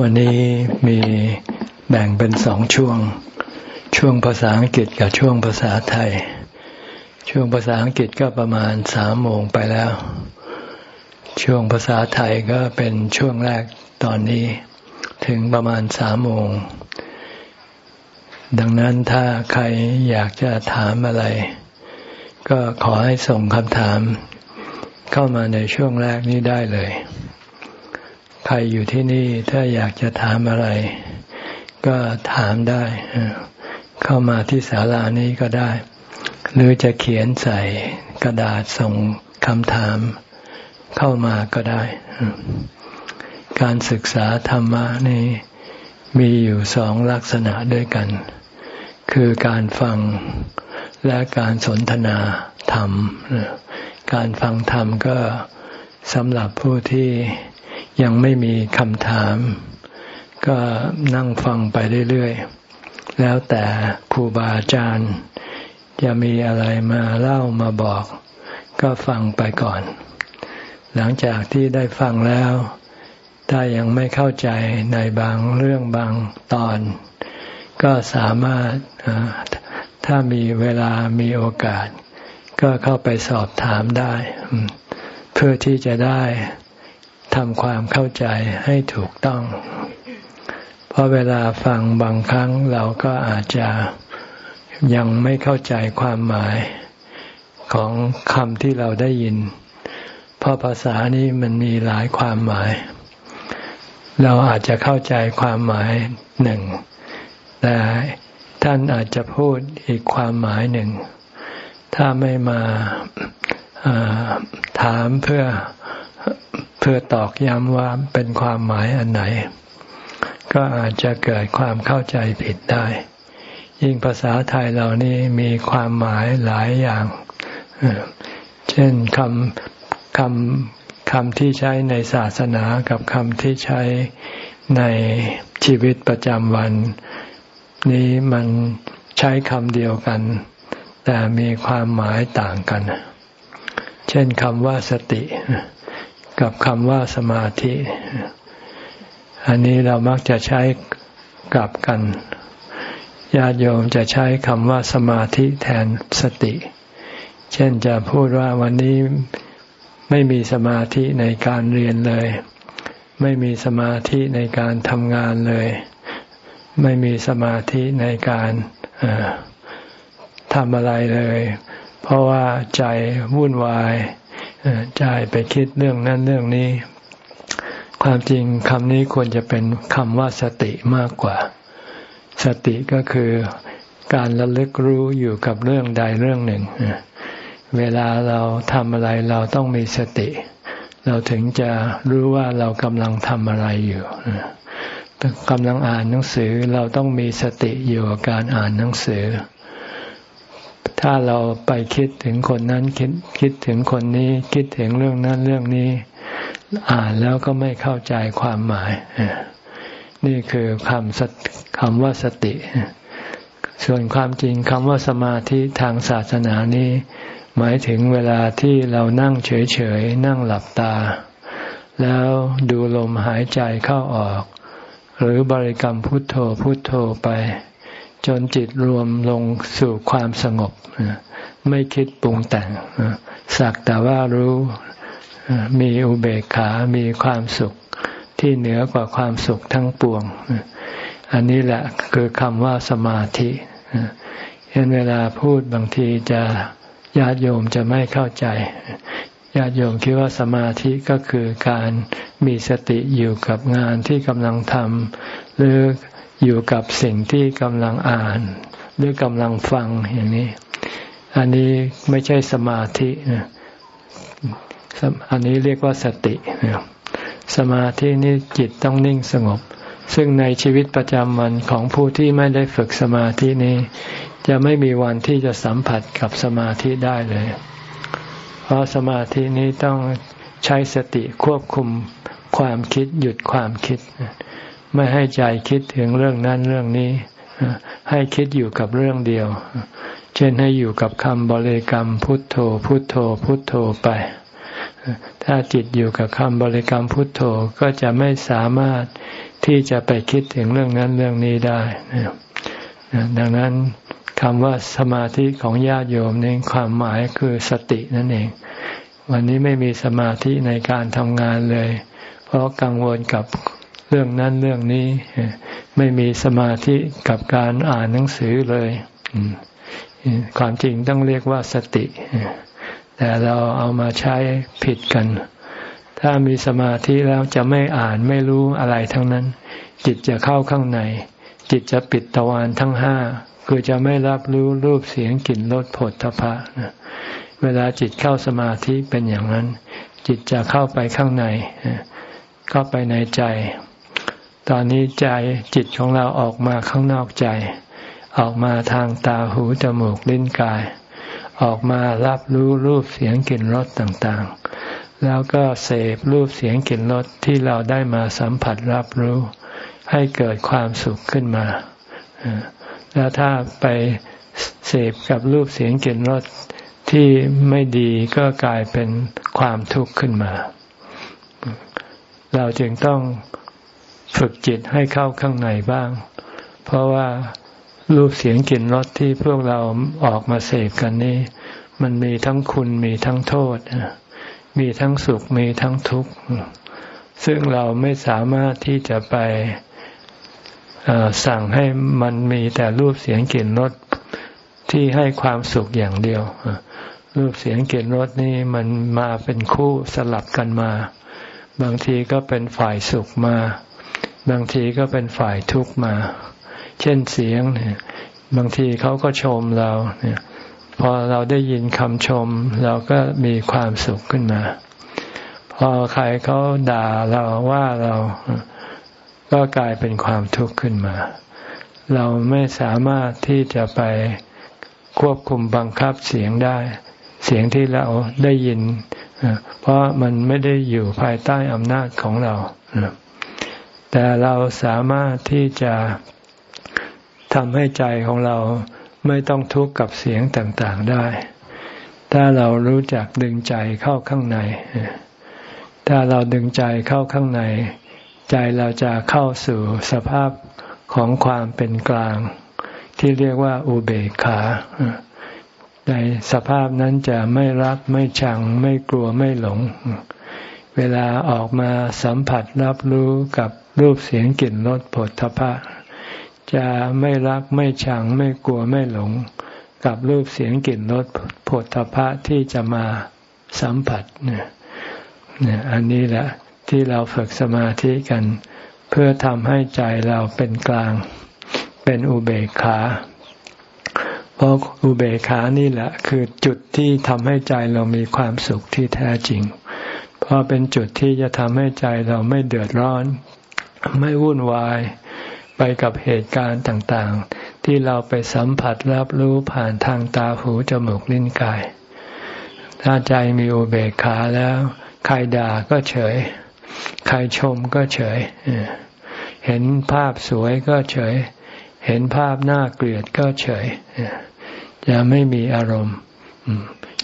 วันนี้มีแบ่งเป็นสองช่วง ช่วงภาษาอังกฤษกับช่วงภาษาไทย ช่วงภาษาอังกฤษก็ประมาณสามโมงไปแล้ว ช่วงภาษาไทยก็เป็นช่วงแรกตอนนี้ ถึงประมาณสามโมง ดังนั้นถ้าใครอยากจะถามอะไร ก็ขอให้ส่งคำถาม เข้ามาในช่วงแรกนี้ได้เลย ใครอยู่ที่นี่ถ้าอยากจะถามอะไร ก็ถามได้ เข้ามาที่ศาลานี้ก็ได้ หรือจะเขียนใส่กระดาษส่งคำถาม เข้ามาก็ได้ การศึกษาธรรมะนี่มีอยู่สองลักษณะด้วยกัน คือการฟังและการสนทนาธรรม การฟังธรรมก็สำหรับผู้ที่ ยังไม่มีคำถาม ก็นั่งฟังไปเรื่อยๆ แล้วแต่ครูบาอาจารย์ จะมีอะไรมาเล่ามาบอก ก็ฟังไปก่อน หลังจากที่ได้ฟังแล้ว ถ้ายังไม่เข้าใจในบางเรื่องบางตอน ก็สามารถถ้ามีเวลามีโอกาส ก็เข้าไปสอบถามได้ เพื่อที่จะได้ ทำความเข้าใจให้ถูกต้อง เพราะเวลาฟังบางครั้งเราก็อาจจะยังไม่เข้าใจความหมายของคำที่เราได้ยิน เพราะภาษานี้มันมีหลายความหมาย เราอาจจะเข้าใจความหมายหนึ่ง แต่ท่านอาจจะพูดอีกความหมายหนึ่ง ถ้าไม่มาถามเพื่อ เพื่อตอกย้ำว่าเป็นความหมายอันไหน ก็อาจจะเกิดความเข้าใจผิดได้ ยิ่งภาษาไทยเรานี่มีความหมายหลายอย่าง เช่นคำคำคำที่ใช้ในศาสนากับคำที่ใช้ในชีวิตประจำวัน นี้มันใช้คำเดียวกัน แต่มีความหมายต่างกัน เช่นคำว่าสติ กับคำว่าสมาธิ อันนี้เรามักจะใช้กลับกันญาติโยมจะใช้คำว่าสมาธิแทนสติ เช่นจะพูดว่าวันนี้ไม่มีสมาธิในการเรียนเลย ไม่มีสมาธิในการทำงานเลย ไม่มีสมาธิในการทำอะไรเลย เพราะว่าใจวุ่นวาย ใจไปคิดเรื่องนั้นเรื่องนี้ ความจริงคำนี้ควรจะเป็นคำว่าสติมากกว่า สติก็คือการระลึกรู้อยู่กับเรื่องใดเรื่องหนึ่ง เวลาเราทำอะไรเราต้องมีสติ เราถึงจะรู้ว่าเรากำลังทำอะไรอยู่กำลังอ่านหนังสือเราต้องมีสติอยู่กับการอ่านหนังสือ ถ้าเราไปคิดถึงคนนั้นคิดคิดถึงคนนี้ คิดถึงเรื่องนั้นเรื่องนี้ อ่านแล้วก็ไม่เข้าใจความหมาย นี่คือคำคำว่าสติ ส่วนความจริงคำว่าสมาธิทางศาสนานี้ หมายถึงเวลาที่เรานั่งเฉยๆ นั่งหลับตา แล้วดูลมหายใจเข้าออก หรือบริกรรมพุทโธพุทโธไป จนจิตรวมลงสู่ความสงบ ไม่คิดปรุงแต่งสักแต่ว่ารู้มีอุเบกขา มีความสุขที่เหนือกว่าความสุขทั้งปวง อันนี้แหละคือคำว่าสมาธิเห็นเวลาพูดบางทีจะญาติโยมจะไม่เข้าใจญาติโยมคิดว่าสมาธิก็คือการมีสติอยู่กับงานที่กำลังทำหรือ อยู่กับสิ่งที่กำลังอ่าน หรือกำลังฟังอย่างนี้ อันนี้ไม่ใช่สมาธิอันนี้เรียกว่าสติ สมาธินี่จิตต้องนิ่งสงบ ซึ่งในชีวิตประจำวันของผู้ที่ไม่ได้ฝึกสมาธินี้ จะไม่มีวันที่จะสัมผัสกับสมาธิได้เลย เพราะสมาธินี้ต้องใช้สติควบคุมความคิดหยุดความคิด ไม่ให้ใจคิดถึงเรื่องนั้นเรื่องนี้ ให้คิดอยู่กับเรื่องเดียว เช่นให้อยู่กับคำบริกรรมพุทโธ พุทโธ พุทโธไป ถ้าจิตอยู่กับคำบริกรรมพุทโธก็จะไม่สามารถที่จะไปคิดถึงเรื่องนั้นเรื่องนี้ได้ ดังนั้นคำว่าสมาธิของญาติโยมในความหมายคือสตินั่นเอง วันนี้ไม่มีสมาธิในการทำงานเลย เพราะกังวลกับ เรื่องนั้นเรื่องนี้ ไม่มีสมาธิกับการอ่านหนังสือเลยความจริงต้องเรียกว่าสติ แต่เราเอามาใช้ผิดกัน ถ้ามีสมาธิแล้วจะไม่อ่านไม่รู้อะไรทั้งนั้น จิตจะเข้าข้างใน จิตจะปิดตะวันทั้งห้าคือจะไม่รับรู้รูปเสียงกลิ่นรสผลทพะเวลาจิตเข้าสมาธิเป็นอย่างนั้น จิตจะเข้าไปข้างในเข้าไปในใจ ตอนนี้ใจจิตของเราออกมาข้างนอกใจ ออกมาทางตาหูจมูกลิ้นกาย ออกมารับรู้รูปเสียงกลิ่นรสต่างๆ แล้วก็เสพรูปเสียงกลิ่นรสที่เราได้มาสัมผัสรับรู้ ให้เกิดความสุขขึ้นมา แล้วถ้าไปเสพกับรูปเสียงกลิ่นรสที่ไม่ดีก็กลายเป็นความทุกข์ขึ้นมา เราจึงต้อง ฝึกจิตให้เข้าข้างในบ้าง เพราะว่ารูปเสียงกลิ่นรสที่พวกเราออกมาเสพกันนี้ มันมีทั้งคุณมีทั้งโทษ มีทั้งสุขมีทั้งทุกข์ ซึ่งเราไม่สามารถที่จะไปสั่งให้มันมีแต่รูปเสียงกลิ่นรสที่ให้ความสุขอย่างเดียว รูปเสียงกลิ่นรสนี่มันมาเป็นคู่สลับกันมา บางทีก็เป็นฝ่ายสุขมา บางทีก็เป็นฝ่ายทุกข์มา เช่นเสียงเนี่ยบางทีเขาก็ชมเราเนี่ยพอเราได้ยินคำชม เราก็มีความสุขขึ้นมา พอใครเขาด่าเราว่าเราก็กลายเป็นความทุกข์ขึ้นมา เราไม่สามารถที่จะไปควบคุมบังคับเสียงได้ เสียงที่เราได้ยิน เพราะมันไม่ได้อยู่ภายใต้อำนาจของเรา แต่เราสามารถที่จะทำให้ใจของเราไม่ต้องทุกข์กับเสียงต่างๆได้ ถ้าเรารู้จักดึงใจเข้าข้างใน ถ้าเราดึงใจเข้าข้างใน ใจเราจะเข้าสู่สภาพของความเป็นกลาง ที่เรียกว่าอุเบกขาในสภาพนั้นจะไม่รักไม่ชัง ไม่กลัวไม่หลง เวลาออกมาสัมผัสรับรู้กับรูปเสียงกลิ่นรสผลทพะ จะไม่รักไม่ชังไม่กลัวไม่หลง กับรูปเสียงกลิ่นรสผลทพะที่จะมาสัมผัสเนี่ยอันนี้แหละที่เราฝึกสมาธิกัน เพื่อทำให้ใจเราเป็นกลาง เป็นอุเบกขาเพราะอุเบกขานี่แหละ คือจุดที่ทำให้ใจเรามีความสุขที่แท้จริง ราะเป็นจุดที่จะทำให้ใจเราไม่เดือดร้อน ไม่วุ่นวายไปกับเหตุการณ์ต่างๆ ที่เราไปสัมผัสรับรู้ผ่านทางตาหูจมูกลิ้นกาย ถ้าใจมีอุเบกขาแล้ว ใครด่าก็เฉย ใครชมก็เฉย เห็นภาพสวยก็เฉย เห็นภาพน่าเกลียดก็เฉย จะไม่มีอารมณ์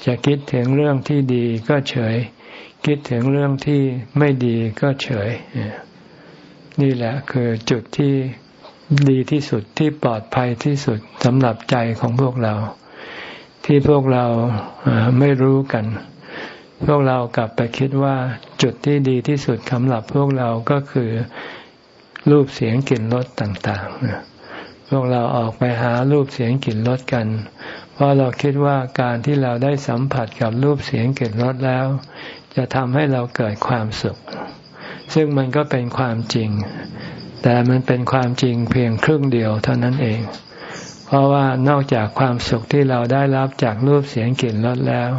จะคิดถึงเรื่องที่ดีก็เฉย คิดถึงเรื่องที่ไม่ดีก็เฉย นี่แหละคือจุดที่ดีที่สุดที่ปลอดภัยที่สุดสำหรับใจของพวกเรา ที่พวกเราไม่รู้กัน พวกเรากลับไปคิดว่าจุดที่ดีที่สุดสำหรับพวกเราก็คือรูปเสียงกลิ่นรสต่างๆ พวกเราออกไปหารูปเสียงกลิ่นรสกัน เพราะเราคิดว่าการที่เราได้สัมผัสกับรูปเสียงกลิ่นรสแล้ว จะทำให้เราเกิดความสุข ซึ่งมันก็เป็นความจริง แต่มันเป็นความจริงเพียงครึ่งเดียวเท่านั้นเอง เพราะว่านอกจากความสุขที่เราได้รับจากรูปเสียงกลิ่นรสแล้ว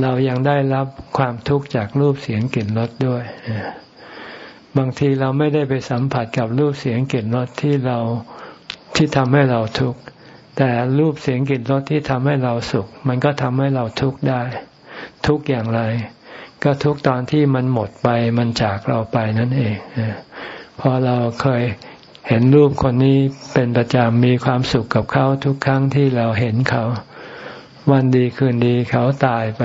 เรายังได้รับความทุกข์จากรูปเสียงกลิ่นรสด้วยบางทีเราไม่ได้ไปสัมผัสกับรูปเสียงกลิ่นรสที่เราที่ทำให้เราทุกข์แต่รูปเสียงกลิ่นรสที่ทำให้เราสุข มันก็ทำให้เราทุกข์ได้ ทุกอย่างไร ก็ทุกตอนที่มันหมดไปมันจากเราไปนั่นเองพอเราเคยเห็นรูปคนนี้เป็นประจำมีความสุขกับเขาทุกครั้งที่เราเห็นเขา วันดีคืนดีเขาตายไป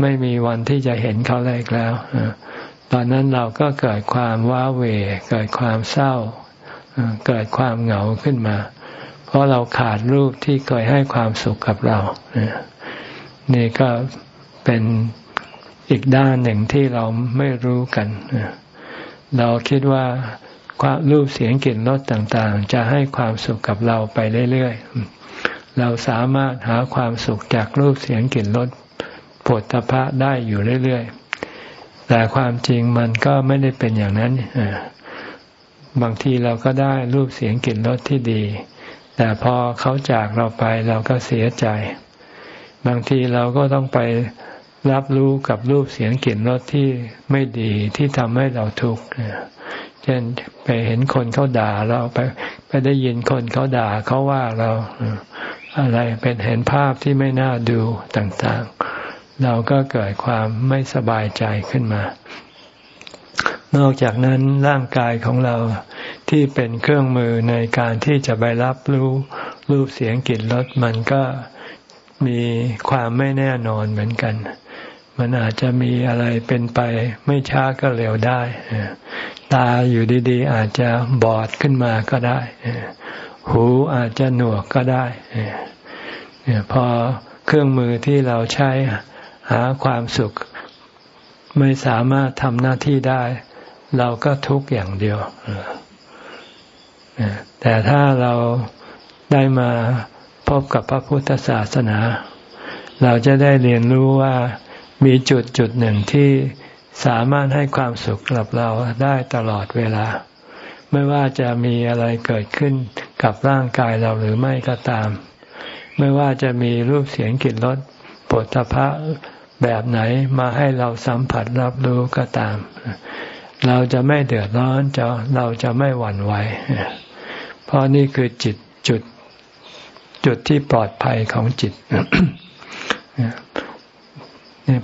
ไม่มีวันที่จะเห็นเขาได้อีกแล้วตอนนั้นเราก็เกิดความว้าเหวเกิดความเศร้า เกิดความเหงาขึ้นมา เพราะเราขาดรูปที่เคยให้ความสุขกับเรา นี่ก็เป็น อีกด้านหนึ่งที่เราไม่รู้กัน เราคิดว่าความรูปเสียงกลิ่นรสต่างๆ จะให้ความสุขกับเราไปเรื่อยๆ เราสามารถหาความสุขจากรูปเสียงกลิ่นรสผลตภะได้อยู่เรื่อยๆ แต่ความจริงมันก็ไม่ได้เป็นอย่างนั้น บางทีเราก็ได้รูปเสียงกลิ่นรสที่ดี แต่พอเขาจากเราไปเราก็เสียใจ บางทีเราก็ต้องไป รับรู้กับรูปเสียงกลิ่นรสที่ไม่ดีที่ทำให้เราทุกข์เช่นไปเห็นคนเขาด่าเราไป ไปได้ยินคนเขาด่าเขาว่าเราอะไรเป็นเห็นภาพที่ไม่น่าดูต่างๆ เราก็เกิดความไม่สบายใจขึ้นมา นอกจากนั้นร่างกายของเราที่เป็นเครื่องมือในการที่จะไปรับรู้รูปเสียงกลิ่นรสมันก็มีความไม่แน่นอนเหมือนกัน มันอาจจะมีอะไรเป็นไป ไม่ช้าก็เร็วได้ ตาอยู่ดีๆ อาจจะบอดขึ้นมาก็ได้ หูอาจจะหนวกก็ได้พอเครื่องมือที่เราใช้หาความสุข ไม่สามารถทำหน้าที่ได้ เราก็ทุกข์อย่างเดียวแต่ถ้าเราได้มาพบกับพระพุทธศาสนา เราจะได้เรียนรู้ว่า มีจุดจุดหนึ่งที่สามารถให้ความสุขกับเราได้ตลอดเวลา ไม่ว่าจะมีอะไรเกิดขึ้นกับร่างกายเราหรือไม่ก็ตาม ไม่ว่าจะมีรูปเสียงกลิ่นรสปวดทพะแบบไหนมาให้เราสัมผัสรับรู้ก็ตาม เราจะไม่เดือดร้อนจะเราจะไม่หวั่นไหวเพราะนี่คือจิตจุดจุดที่ปลอดภัยของจิต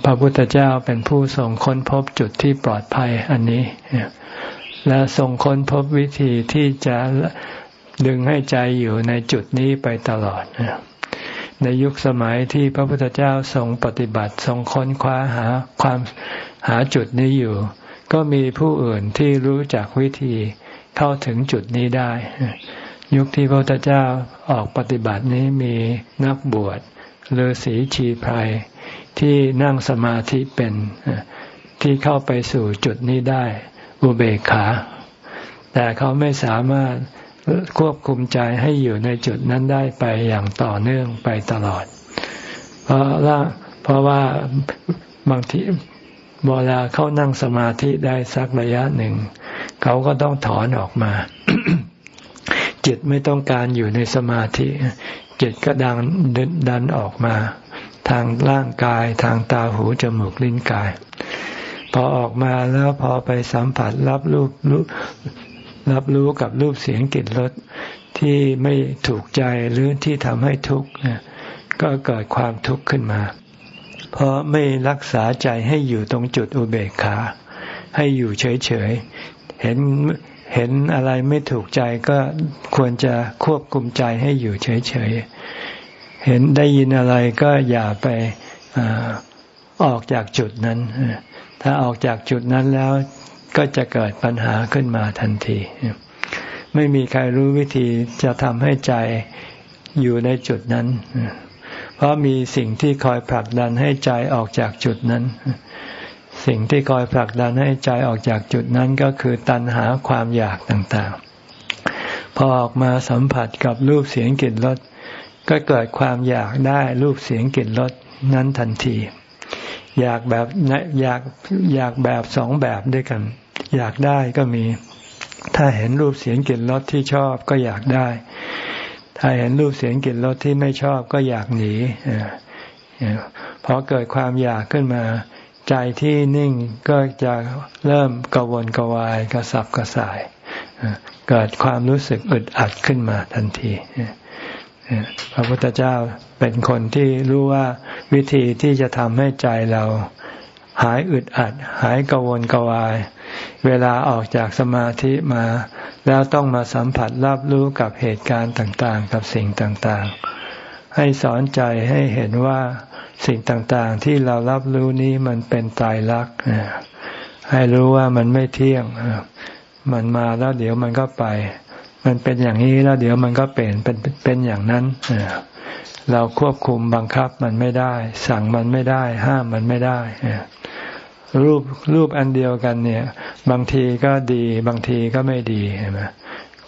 พระพุทธเจ้าเป็นผู้ทรงค้นพบจุดที่ปลอดภัยอันนี้ และทรงค้นพบวิธีที่จะดึงให้ใจอยู่ในจุดนี้ไปตลอด ในยุคสมัยที่พระพุทธเจ้าทรงปฏิบัติทรงค้นคว้าหาความหาจุดนี้อยู่ ก็มีผู้อื่นที่รู้จักวิธีเข้าถึงจุดนี้ได้ ยุคที่พระพุทธเจ้าออกปฏิบัตินี้มีนักบวชฤาษีชีไพร ที่นั่งสมาธิเป็นที่เข้าไปสู่จุดนี้ได้ อุเบกขา แต่เขาไม่สามารถควบคุมใจให้อยู่ในจุดนั้นได้ไปอย่างต่อเนื่องไปตลอด เพราะว่าเพราะว่าบางทีเวลาเขานั่งสมาธิได้สักระยะหนึ่ง เขาก็ต้องถอนออกมา จิตไม่ต้องการอยู่ในสมาธิ จิตก็ดังดันออกมา ทางร่างกายทางตาหูจมูกลิ้นกาย พอออกมาแล้วพอไปสัมผัสรับรูปรู้รับรู้กับรูปเสียงกลิ่นรสที่ไม่ถูกใจหรือที่ทำให้ทุกข์ก็เกิดความทุกข์ขึ้นมา เพราะไม่รักษาใจให้อยู่ตรงจุดอุเบกขา ให้อยู่เฉยๆเห็นเห็นอะไรไม่ถูกใจก็ควรจะควบคุมใจให้อยู่เฉยๆ เห็นได้ยินอะไรก็อย่าไปออกจากจุดนั้น ถ้าออกจากจุดนั้นแล้วก็จะเกิดปัญหาขึ้นมาทันที ไม่มีใครรู้วิธีจะทำให้ใจอยู่ในจุดนั้น เพราะมีสิ่งที่คอยผลักดันให้ใจออกจากจุดนั้น สิ่งที่คอยผลักดันให้ใจออกจากจุดนั้นก็คือตัณหาความอยากต่างๆ พอออกมาสัมผัสกับรูปเสียงกลิ่นรส ก็เกิดความอยากได้รูปเสียงกลิ่นรสนั้นทันที อยากแบบอยากอยากแบบสองแบบด้วยกัน อยากได้ก็มี ถ้าเห็นรูปเสียงกลิ่นรสที่ชอบก็อยากได้ ถ้าเห็นรูปเสียงกลิ่นรสที่ไม่ชอบก็อยากหนีพอเกิดความอยากขึ้นมา ใจที่นิ่งก็จะเริ่มกวนกวายกระสับกระส่ายเกิดความรู้สึกอึดอัดขึ้นมาทันที พระพุทธเจ้าเป็นคนที่รู้ว่าวิธีที่จะทำให้ใจเราหายอึดอัด หายกวนกวาย เวลาออกจากสมาธิมา แล้วต้องมาสัมผัสรับรู้กับเหตุการณ์ต่างๆ กับสิ่งต่างๆ ให้สอนใจให้เห็นว่าสิ่งต่างๆ ที่เรารับรู้นี้มันเป็นตายรักให้รู้ว่ามันไม่เที่ยง มันมาแล้วเดี๋ยวมันก็ไป มันเป็นอย่างนี้แล้วเดี๋ยวมันก็เปลี่ยนเป็นเป็นอย่างนั้นเราควบคุมบังคับมันไม่ได้ สั่งมันไม่ได้ ห้ามมันไม่ได้รูปรูปอันเดียวกันเนี่ย บางทีก็ดี บางทีก็ไม่ดีเห็นไหม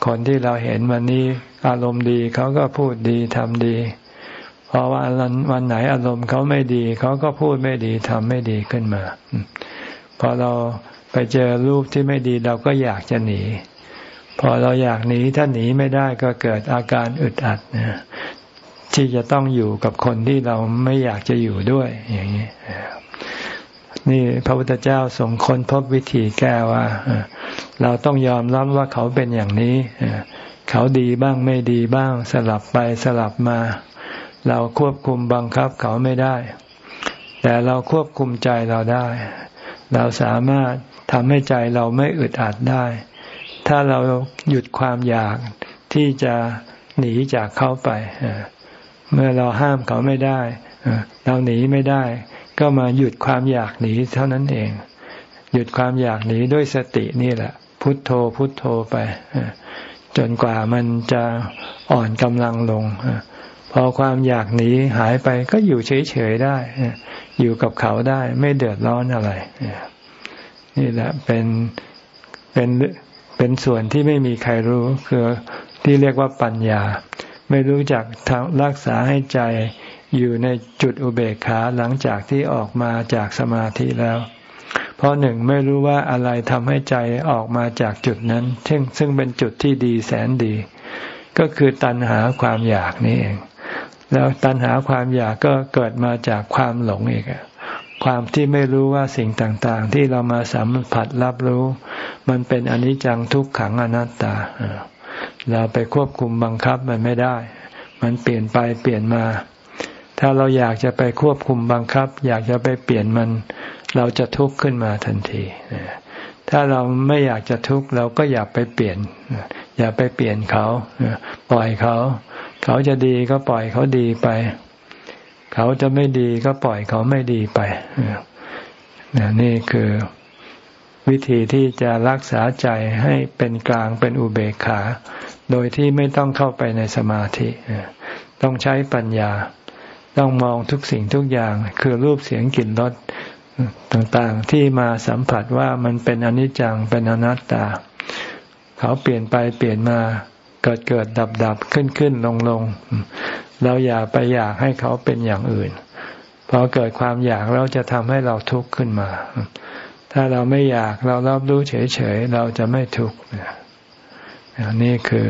คนที่เราเห็นวันนี้อารมณ์ดีเขาก็พูดดีทำดีพอวันวันไหนอารมณ์เขาไม่ดี เขาก็พูดไม่ดีทำไม่ดีขึ้นมา พอเราไปเจอรูปที่ไม่ดีเราก็อยากจะหนี พอเราอยากหนีถ้าหนีไม่ได้ก็เกิดอาการอึดอัดนะที่จะต้องอยู่กับคนที่เราไม่อยากจะอยู่ด้วยอย่างนี้นี่พระพุทธเจ้าส่งคนพบวิธีแก้ว่า เราต้องยอมรับว่าเขาเป็นอย่างนี้ เขาดีบ้างไม่ดีบ้าง สลับไปสลับมา เราควบคุมบังคับเขาไม่ได้ แต่เราควบคุมใจเราได้ เราสามารถทำให้ใจเราไม่อึดอัดได้ ถ้าเราหยุดความอยากที่จะหนีจากเขาไป เมื่อเราห้ามเขาไม่ได้เราหนีไม่ได้ ก็มาหยุดความอยากหนีเท่านั้นเอง หยุดความอยากหนีด้วยสตินี่แหละ พุทโธพุทโธไปจนกว่ามันจะอ่อนกำลังลงพอความอยากหนีหายไปก็อยู่เฉยๆได้อยู่กับเขาได้ไม่เดือดร้อนอะไรนี่แหละเป็นเป็น เป็นส่วนที่ไม่มีใครรู้คือที่เรียกว่าปัญญา ไม่รู้จักรักษาให้ใจอยู่ในจุดอุเบกขาหลังจากที่ออกมาจากสมาธิแล้ว เพราะหนึ่งไม่รู้ว่าอะไรทำให้ใจออกมาจากจุดนั้น ซึ่งซึ่งเป็นจุดที่ดีแสนดี ก็คือตัณหาความอยากนี่เอง แล้วตัณหาความอยากก็เกิดมาจากความหลงอีก ความที่ไม่รู้ว่าสิ่งต่างๆ ที่เรามาสัมผัสรับรู้ มันเป็นอนิจจังทุกขังอนัตตา เราไปควบคุมบังคับมันไม่ได้ มันเปลี่ยนไปเปลี่ยนมา ถ้าเราอยากจะไปควบคุมบังคับ อยากจะไปเปลี่ยนมัน เราจะทุกข์ขึ้นมาทันที ถ้าเราไม่อยากจะทุกข์เราก็อย่าไปเปลี่ยน อย่าไปเปลี่ยนเขา ปล่อยเขา เขาจะดีก็ปล่อยเขาดีไป เขาจะไม่ดีก็ปล่อยเขาไม่ดีไปนี่คือวิธีที่จะรักษาใจให้เป็นกลางเป็นอุเบกขา โดยที่ไม่ต้องเข้าไปในสมาธิ ต้องใช้ปัญญา ต้องมองทุกสิ่งทุกอย่าง คือรูปเสียงกลิ่นรสต่างๆ ที่มาสัมผัสว่ามันเป็นอนิจจังเป็นอนัตตา เขาเปลี่ยนไปเปลี่ยนมา เกิดเกิดดับดับขึ้นขึ้นลงลงเราอย่าไปอยากให้เขาเป็นอย่างอื่นพอเกิดความอยากเราจะทำให้เราทุกข์ขึ้นมา ถ้าเราไม่อยากเรารับรู้เฉยๆเราจะไม่ทุกข์นี่คือ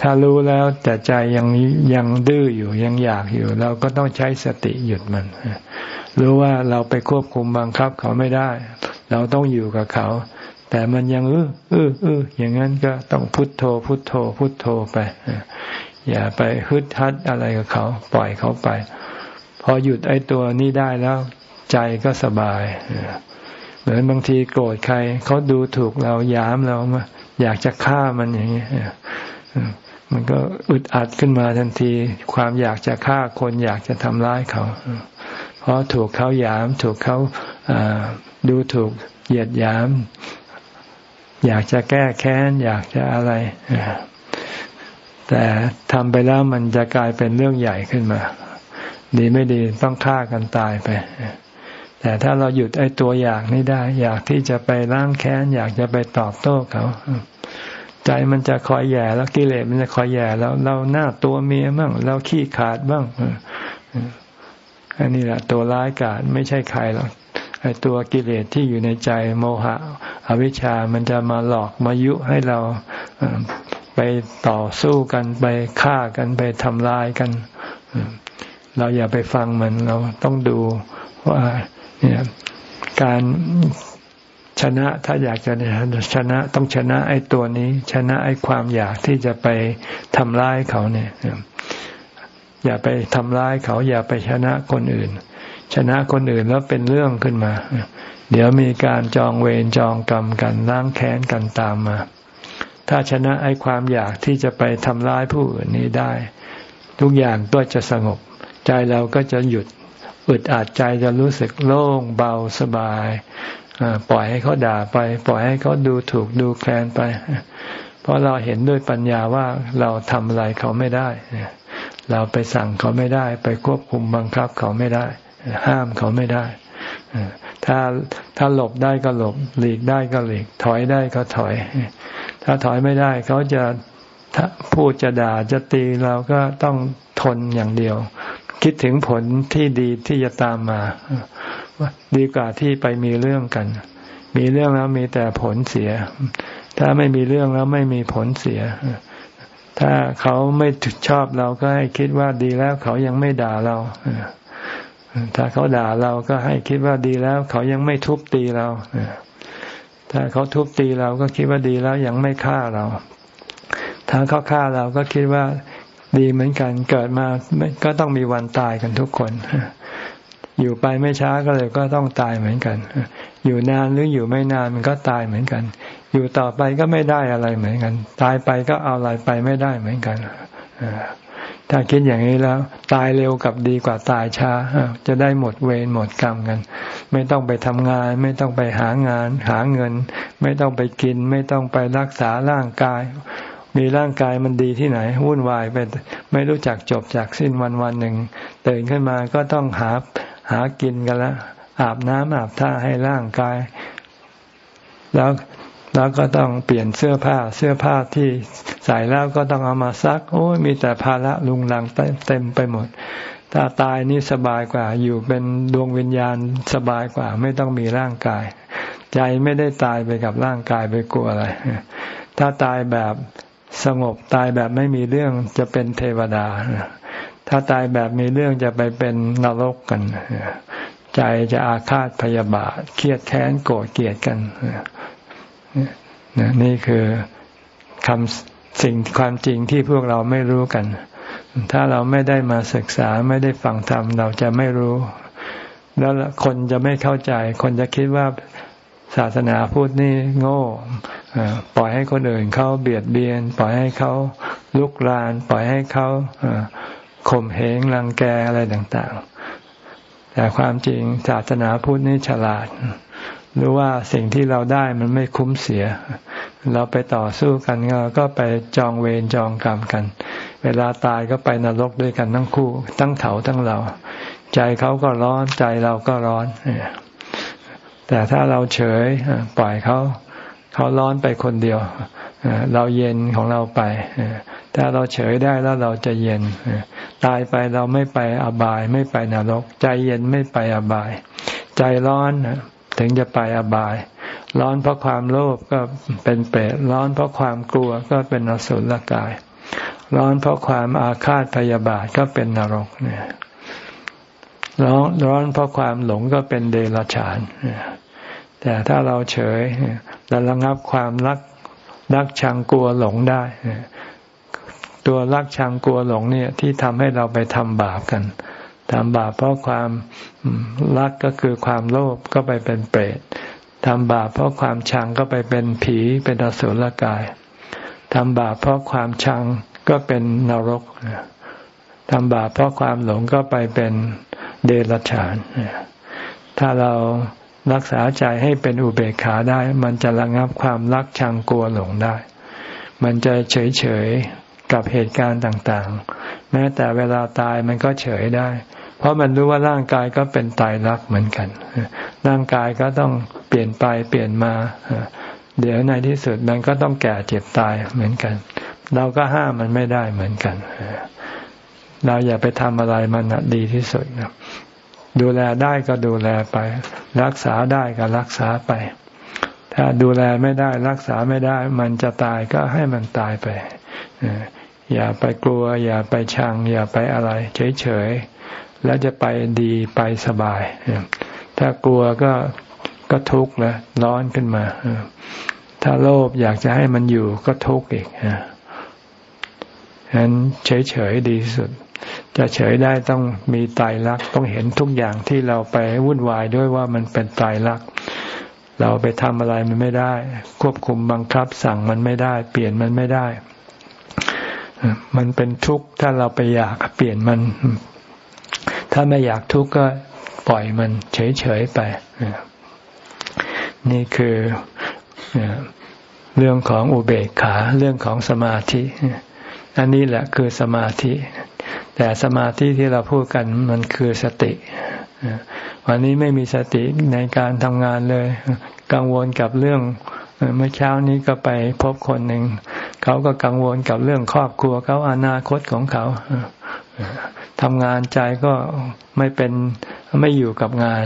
ถ้ารู้แล้วแต่ใจยังยังดื้ออยู่ยังอยากอยู่ เราก็ต้องใช้สติหยุดมันรู้ว่าเราไปควบคุมบังคับเขาไม่ได้ เราต้องอยู่กับเขา แต่มันยังอื้ออื้ออื้ออย่างนั้นก็ต้องพุทโธ พุทโธ พุทโธไป อย่าไปฮึดฮัดอะไรกับเขา ปล่อยเขาไป พอหยุดไอ้ตัวนี้ได้แล้ว ใจก็สบายเหมือนบางทีโกรธใคร เขาดูถูกเรายามเรามาอยากจะฆ่ามันอย่างนี้มันก็อึดอัดขึ้นมาทันที ความอยากจะฆ่าคนอยากจะทำร้ายเขา เพราะถูกเขายาม ถูกเขาดูถูกเหยียดยาม อยากจะแก้แค้น อยากจะอะไร แต่ทำไปแล้วมันจะกลายเป็นเรื่องใหญ่ขึ้นมา ดีไม่ดีต้องฆ่ากันตายไป แต่ถ้าเราหยุดไอ้ตัวอยากนี่ได้ อยากที่จะไปล้างแค้น อยากจะไปตอบโต้เขาใจมันจะคอยแย่แล้วกิเลสมันจะคอยแย่แล้วเราหน้าตัวเมียบ้างเราขี้ขาดบ้างอันนี้แหละตัวร้ายกาจไม่ใช่ใครหรอก ไอ้ตัวกิเลสที่อยู่ในใจโมหะ อวิชชามันจะมาหลอกมายุให้เราไปต่อสู้กันไปฆ่ากันไปทำลายกัน เราอย่าไปฟังมันเราต้องดูว่าเนี่ยการชนะถ้าอยากจะชนะต้องชนะไอ้ตัวนี้ ชนะไอ้ความอยากที่จะไปทำร้ายเขาเนี่ย อย่าไปทำร้ายเขา อย่าไปชนะคนอื่น ชนะคนอื่นแล้วเป็นเรื่องขึ้นมา เดี๋ยวมีการจองเวรจองกรรมกันล้างแค้นกันตามมา ถ้าชนะไอ้ความอยากที่จะไปทำร้ายผู้อื่นนี้ได้ ทุกอย่างก็จะสงบ ใจเราก็จะหยุดอึดอัดใจจะรู้สึกโล่งเบาสบายปล่อยให้เขาด่าไป ปล่อยให้เขาดูถูกดูแคลนไป เพราะเราเห็นด้วยปัญญาว่าเราทำอะไรเขาไม่ได้ เราไปสั่งเขาไม่ได้ ไปควบคุมบังคับเขาไม่ได้ ห้ามเขาไม่ได้ถ้าถ้าหลบได้ก็หลบ หลีกได้ก็หลีก ถอยได้ก็ถอย ถ้าถอยไม่ได้ เขาจะพูดจะด่าจะตีเราก็ต้องทนอย่างเดียว คิดถึงผลที่ดีที่จะตามมาดีกว่าที่ไปมีเรื่องกัน มีเรื่องแล้วมีแต่ผลเสีย ถ้าไม่มีเรื่องแล้วไม่มีผลเสีย ถ้าเขาไม่ชอบเราก็ให้คิดว่าดีแล้วเขายังไม่ด่าเรา ถ้าเขาด่าเราก็ให้คิดว่าดีแล้ว เขายังไม่ทุบตีเราถ้าเขาทุบตีเราก็คิดว่าดีแล้วยังไม่ฆ่าเรา ถ้าเขาฆ่าเราก็คิดว่าดีเหมือนกันเกิดมาก็ต้องมีวันตายกันทุกคน อยู่ไปไม่ช้าก็เลยก็ต้องตายเหมือนกัน อยู่นานหรืออยู่ไม่นานมันก็ตายเหมือนกัน อยู่ต่อไปก็ไม่ได้อะไรเหมือนกัน ตายไปก็เอาอะไรไปไม่ได้เหมือนกัน ถ้าคิดอย่างนี้แล้ว ตายเร็วกับดีกว่าตายช้า จะได้หมดเวรหมดกรรมกัน ไม่ต้องไปทำงาน ไม่ต้องไปหางาน หาเงิน ไม่ต้องไปกิน ไม่ต้องไปรักษาร่างกาย มีร่างกายมันดีที่ไหน วุ่นวายไปไม่รู้จักจบจากสิ้นวันวันหนึ่งตื่นขึ้นมาก็ต้องหาหากินกันล้วอาบน้ำอาบท่าให้ร่างกาย แล้วแล้วก็ต้องเปลี่ยนเสื้อผ้าเสื้อผ้าที่ ใส่แล้วก็ต้องเอามาซัก โอ้ยมีแต่ภาระลุงลังเต็มไปหมด ถ้าตายนี่สบายกว่า อยู่เป็นดวงวิญญาณสบายกว่า ไม่ต้องมีร่างกาย ใจไม่ได้ตายไปกับร่างกายไปกลัวอะไร ถ้าตายแบบสงบตายแบบไม่มีเรื่องจะเป็นเทวดา ถ้าตายแบบมีเรื่องจะไปเป็นนรกกัน ใจจะอาฆาตพยาบาท เครียดแค้นโกรธเกลียดกันนี่คือคำ สิ่งความจริงที่พวกเราไม่รู้กัน ถ้าเราไม่ได้มาศึกษาไม่ได้ฟังธรรมเราจะไม่รู้ แล้วคนจะไม่เข้าใจ คนจะคิดว่าศาสนาพูดนี่โง่ปล่อยให้คนอื่นเขาเบียดเบียน ปล่อยให้เขาลุกลาน ปล่อยให้เขาข่มเหงรังแกอะไรต่าง ๆ แต่ความจริงศาสนาพูดนี่ฉลาด หรือว่าสิ่งที่เราได้มันไม่คุ้มเสีย เราไปต่อสู้กันก็ไปจองเวรจองกรรมกัน เวลาตายก็ไปนรกด้วยกันทั้งคู่ ทั้งเขาทั้งเรา ใจเขาก็ร้อนใจเราก็ร้อน แต่ถ้าเราเฉยปล่อยเขา เขาร้อนไปคนเดียว เราเย็นของเราไป ถ้าเราเฉยได้แล้วเราจะเย็น ตายไปเราไม่ไปอบาย ไม่ไปนรก ใจเย็นไม่ไปอบาย ใจร้อน ถึงจะไปอบาย ร้อนเพราะความโลภก็เป็นเปรตร้อนเพราะความกลัวก็เป็นอสุรกาย ร้อนเพราะความอาฆาตพยาบาทก็เป็นนรกเนี่ยร้อนร้อนเพราะความหลงก็เป็นเดรัจฉานแต่ถ้าเราเฉยเราระงับความรักรักชังกลัวหลงได้ตัวรักชังกลัวหลงเนี่ยที่ทำให้เราไปทำบาปกัน ทำบาปเพราะความรักก็คือความโลภก็ไปเป็นเปรตทำบาปเพราะความชังก็ไปเป็นผีเป็นอสุรกายทำบาปเพราะความชังก็เป็นนรกทำบาปเพราะความหลงก็ไปเป็นเดรัจฉาน ถ้าเรารักษาใจให้เป็นอุเบกขาได้ มันจะระงับความรักชังกลัวหลงได้ มันจะเฉยเฉยกับเหตุการณ์ต่างๆ แม้แต่เวลาตายมันก็เฉยได้ เพราะมันรู้ว่าร่างกายก็เป็นตายรักเหมือนกัน ร่างกายก็ต้องเปลี่ยนไปเปลี่ยนมา เดี๋ยวในที่สุดมันก็ต้องแก่เจ็บตายเหมือนกัน เราก็ห้ามมันไม่ได้เหมือนกัน เราอย่าไปทำอะไรมันดีที่สุดนะดูแลได้ก็ดูแลไป รักษาได้ก็รักษาไป ถ้าดูแลไม่ได้รักษาไม่ได้ มันจะตายก็ให้มันตายไปอย่าไปกลัว อย่าไปชัง อย่าไปอะไร เฉย แล้วจะไปดีไปสบาย ถ้ากลัวก็ก็ทุกข์นะร้อนขึ้นมา ถ้าโลภอยากจะให้มันอยู่ก็ทุกข์อีกฉะนั้นเฉยๆดีสุด จะเฉยได้ต้องมีตายรักต้องเห็นทุกอย่างที่เราไปวุ่นวายด้วยว่ามันเป็นตายรัก เราไปทำอะไรมันไม่ได้ ควบคุมบังคับสั่งมันไม่ได้ เปลี่ยนมันไม่ได้มันเป็นทุกข์ถ้าเราไปอยากเปลี่ยนมัน ถ้าไม่อยากทุกข์ก็ปล่อยมันเฉยๆไป นี่คือเรื่องของอุเบกขาเรื่องของสมาธิ อันนี้แหละคือสมาธิ แต่สมาธิที่เราพูดกันมันคือสติ วันนี้ไม่มีสติในการทำงานเลย กังวลกับเรื่องเมื่อเช้านี้ก็ไปพบคนหนึ่ง เขาก็กังวลกับเรื่องครอบครัวเขาอนาคตของเขา ทำงานใจก็ไม่เป็นไม่อยู่กับงาน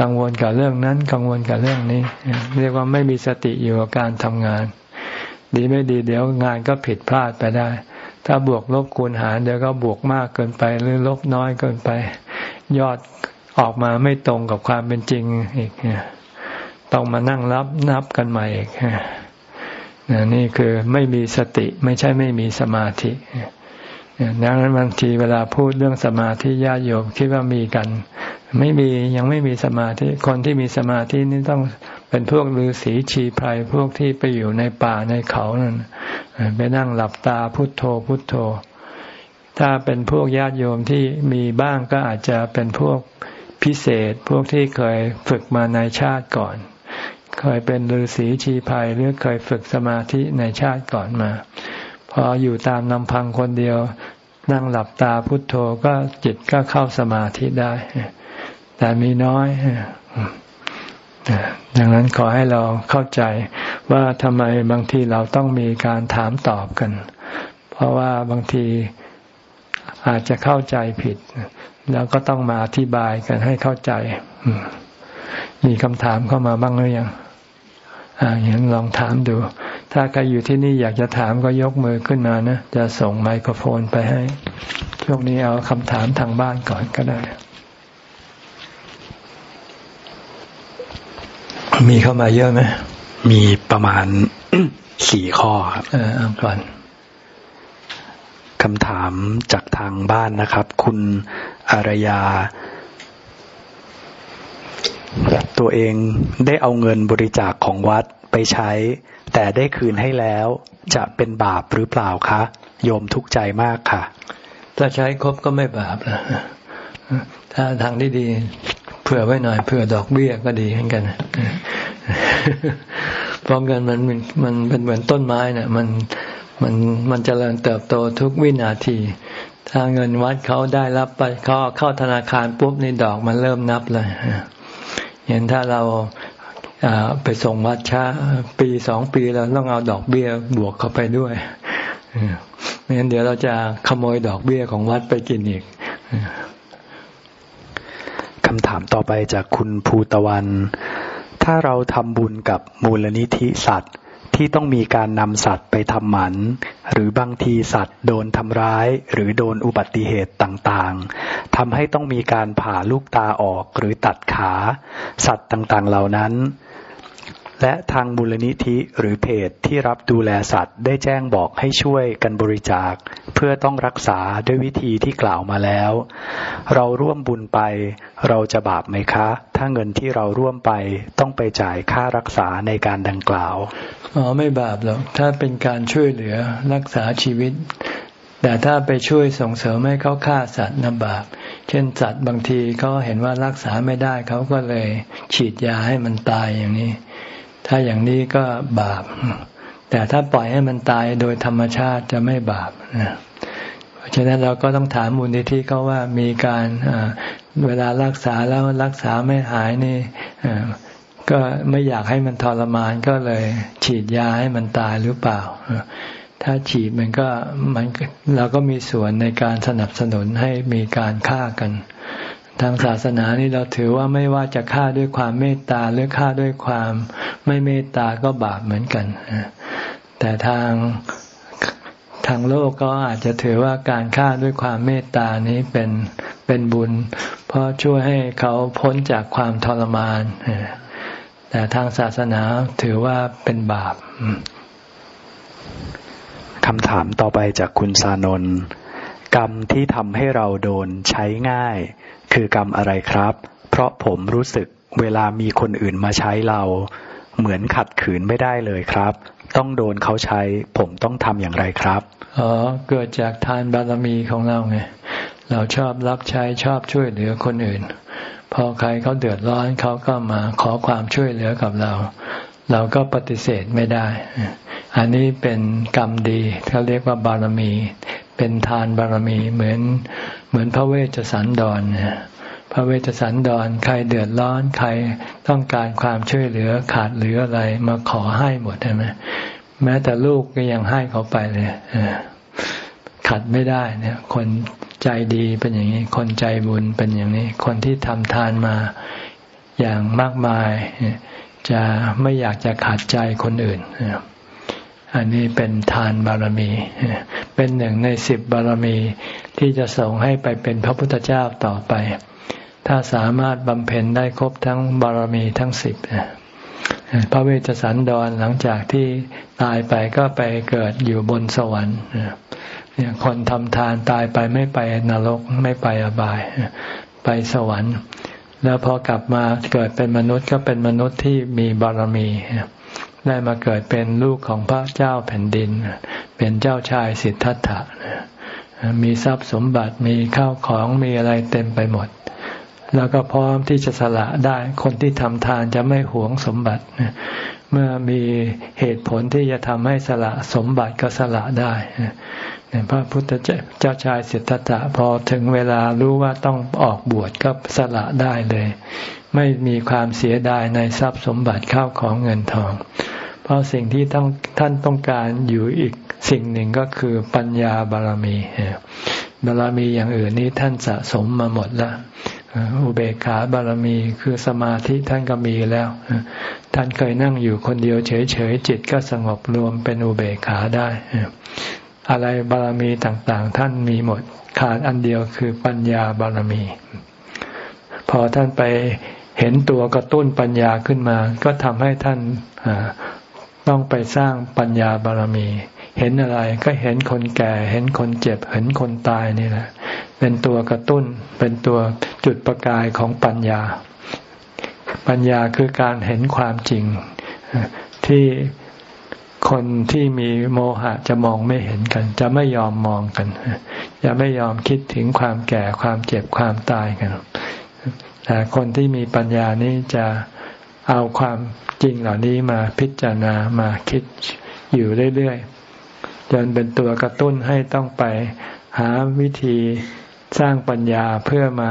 กังวลกับเรื่องนั้น กังวลกับเรื่องนี้ เรียกว่าไม่มีสติอยู่กับการทำงาน ดีไม่ดีเดี๋ยวงานก็ผิดพลาดไปได้ ถ้าบวกลบคูณหารเดี๋ยวก็บวกมากเกินไปหรือลบน้อยเกินไป ยอดออกมาไม่ตรงกับความเป็นจริงอีกต้องมานั่งรับนับกันใหม่อีกนี่คือไม่มีสติไม่ใช่ไม่มีสมาธิ ดังนั้นบางทีเวลาพูดเรื่องสมาธิญาติโยมคิดว่ามีกัน ไม่มียังไม่มีสมาธิคนที่มีสมาธินี่ต้องเป็นพวกฤาษีชีไพรพวกที่ไปอยู่ในป่าในเขานั่นไปนั่งหลับตาพุทโธพุทโธ ถ้าเป็นพวกญาติโยมที่มีบ้างก็อาจจะเป็นพวกพิเศษ พวกที่เคยฝึกมาในชาติก่อน เคยเป็นฤาษีชีไพรหรือเคยฝึกสมาธิในชาติก่อนมา พออยู่ตามลำพังคนเดียว นั่งหลับตาพุทโธก็จิตก็เข้าสมาธิได้ แต่มีน้อยดังนั้นขอให้เราเข้าใจว่าทำไมบางทีเราต้องมีการถามตอบกัน เพราะว่าบางทีอาจจะเข้าใจผิด แล้วก็ต้องมาอธิบายกันให้เข้าใจ มีคำถามเข้ามาบ้างหรือยัง อ่าอย่างลองถามดู ถ้าใครอยู่ที่นี่อยากจะถามก็ยกมือขึ้นมานะ จะส่งไมโครโฟนไปให้ ช่วงนี้เอาคำถามทางบ้านก่อนก็ได้ มีเข้ามาเยอะไหมมีประมาณสี่ข้อครับเออเอาก่อนคำถามจากทางบ้านนะครับ คุณอารยา ตัวเองได้เอาเงินบริจาคของวัดไปใช้ แต่ได้คืนให้แล้ว จะเป็นบาปหรือเปล่าคะ โยมทุกข์ใจมากค่ะ ถ้าใช้ครบก็ไม่บาปนะถ้าทางที่ดีเผื่อไว้หน่อยเผื่อดอกเบี้ยก็ดีเหมือนกันเพราะเงินมันมันเป็นเหมือนต้นไม้นะ่ะ มันมันมันจเจริญเติบโตทุกวินาที ถ้าเงินวัดเขาได้รับไปเขาเข้าธนาคารปุ๊บในดอกมันเริ่มนับเลย เห็นถ้าเราไปส่งวัดช้าปีสองปีเราต้องเอาดอกเบี้ยบวกเข้าไปด้วยไม่งั้นเดี๋ยวเราจะขโมยดอกเบี้ยของวัดไปกินอีกคำถามต่อไปจากคุณภูตะวัน ถ้าเราทำบุญกับมูลนิธิสัตว์ ที่ต้องมีการนำสัตว์ไปทำหมัน หรือบางทีสัตว์โดนทำร้าย หรือโดนอุบัติเหตุต่างๆทำให้ต้องมีการผ่าลูกตาออกหรือตัดขา สัตว์ต่างๆเหล่านั้น และทางมูลนิธิหรือเพจที่รับดูแลสัตว์ได้แจ้งบอกให้ช่วยกันบริจาค เพื่อต้องรักษาด้วยวิธีที่กล่าวมาแล้ว เราร่วมบุญไป เราจะบาปไหมคะ ถ้าเงินที่เราร่วมไปต้องไปจ่ายค่ารักษาในการดังกล่าว อ๋อไม่บาปหรอกถ้าเป็นการช่วยเหลือรักษาชีวิต แต่ถ้าไปช่วยส่งเสริมให้เขาฆ่าสัตว์นะบาปเช่นสัตว์บางทีเขาเห็นว่ารักษาไม่ได้เขาก็เลยฉีดยาให้มันตายอย่างนี้ ถ้าอย่างนี้ก็บาป แต่ถ้าปล่อยให้มันตายโดยธรรมชาติจะไม่บาปนะเพราะฉะนั้นเราก็ต้องถามมูลนิธิเขาว่ามีการเวลารักษาแล้วรักษาไม่หายนี่ ก็ไม่อยากให้มันทรมานก็เลย ฉีดยาให้มันตายหรือเปล่า ถ้าฉีดมันก็มันเราก็มีส่วนในการสนับสนุนให้มีการฆ่ากัน ทางศาสนานี่เราถือว่าไม่ว่าจะฆ่าด้วยความเมตตาหรือฆ่าด้วยความไม่เมตตาก็บาปเหมือนกัน แต่ทางทางโลกก็อาจจะถือว่าการฆ่าด้วยความเมตตานี้เป็นเป็นบุญ เพราะช่วยให้เขาพ้นจากความทรมาน แต่ทางศาสนาถือว่าเป็นบาปคำถามต่อไปจากคุณสานนกรรมที่ทำให้เราโดนใช้ง่าย คือกรรมอะไรครับ เพราะผมรู้สึกเวลามีคนอื่นมาใช้เรา เหมือนขัดขืนไม่ได้เลยครับ ต้องโดนเขาใช้ ผมต้องทำอย่างไรครับอ๋อเกิดจากทานบารมีของเราไงเราชอบรับใช้ชอบช่วยเหลือคนอื่น พอใครเขาเดือดร้อนเขาก็มาขอความช่วยเหลือกับเรา เราก็ปฏิเสธไม่ได้ อันนี้เป็นกรรมดีเขาเรียกว่าบารมี เป็นทานบารมีเหมือนเหมือนพระเวชสันดรเนี่ยพระเวชสันดรใครเดือดร้อนใครต้องการความช่วยเหลือขาดเหลืออะไรมาขอให้หมดใช่ไหมแม้แต่ลูกก็ยังให้เขาไปเลย ขัดไม่ได้เนี่ย คนใจดีเป็นอย่างนี้ คนใจบุญเป็นอย่างนี้ คนที่ทำทานมาอย่างมากมาย จะไม่อยากจะขัดใจคนอื่น อันนี้เป็นทานบารมี เป็นหนึ่งในสิบบารมีที่จะส่งให้ไปเป็นพระพุทธเจ้าต่อไป ถ้าสามารถบำเพ็ญได้ครบทั้งบารมีทั้งสิบพระเวชสันดรหลังจากที่ตายไปก็ไปเกิดอยู่บนสวรรค์ เนี่ยคนทำทานตายไปไม่ไปนรกไม่ไปอบาย ไปสวรรค์ แล้วพอกลับมาเกิดเป็นมนุษย์ก็เป็นมนุษย์ที่มีบารมี ได้มาเกิดเป็นลูกของพระเจ้าแผ่นดิน เป็นเจ้าชายสิทธัตถะมีทรัพย์สมบัติมีข้าวของมีอะไรเต็มไปหมด แล้วก็พร้อมที่จะสละได้คนที่ทำทานจะไม่หวงสมบัติ เมื่อมีเหตุผลที่จะทำให้สละสมบัติก็สละได้พระพุทธเจ้าชายสิทธัตถะพอถึงเวลารู้ว่าต้องออกบวชก็สละได้เลย ไม่มีความเสียดายในทรัพย์สมบัติข้าวของเงินทอง เพราะสิ่งที่ต้องท่านต้องการอยู่อีกสิ่งหนึ่งก็คือปัญญาบารมีบารมีอย่างอื่นนี้ท่านสะสมมาหมดแล้ว อุเบกขาบารมีคือสมาธิท่านก็มีแล้ว ท่านเคยนั่งอยู่คนเดียวเฉยๆจิตก็สงบรวมเป็นอุเบกขาได้ อะไรบารมีต่างๆ ท่านมีหมดขาดอันเดียวคือปัญญาบารมี พอท่านไปเห็นตัวกระตุ้นปัญญาขึ้นมา ก็ทำให้ท่านต้องไปสร้างปัญญาบารมี เห็นอะไรก็เห็นคนแก่ เห็นคนเจ็บ เห็นคนตายนี่แหละ เป็นตัวกระตุ้น เป็นตัวจุดประกายของปัญญา ปัญญาคือการเห็นความจริง ที่คนที่มีโมหะจะมองไม่เห็นกัน จะไม่ยอมมองกัน จะไม่ยอมคิดถึงความแก่ความเจ็บความตายกันแต่คนที่มีปัญญานี้จะเอาความจริงเหล่านี้มาพิจารณามาคิดอยู่เรื่อยๆ จนเป็นตัวกระตุ้นให้ต้องไปหาวิธีสร้างปัญญาเพื่อมา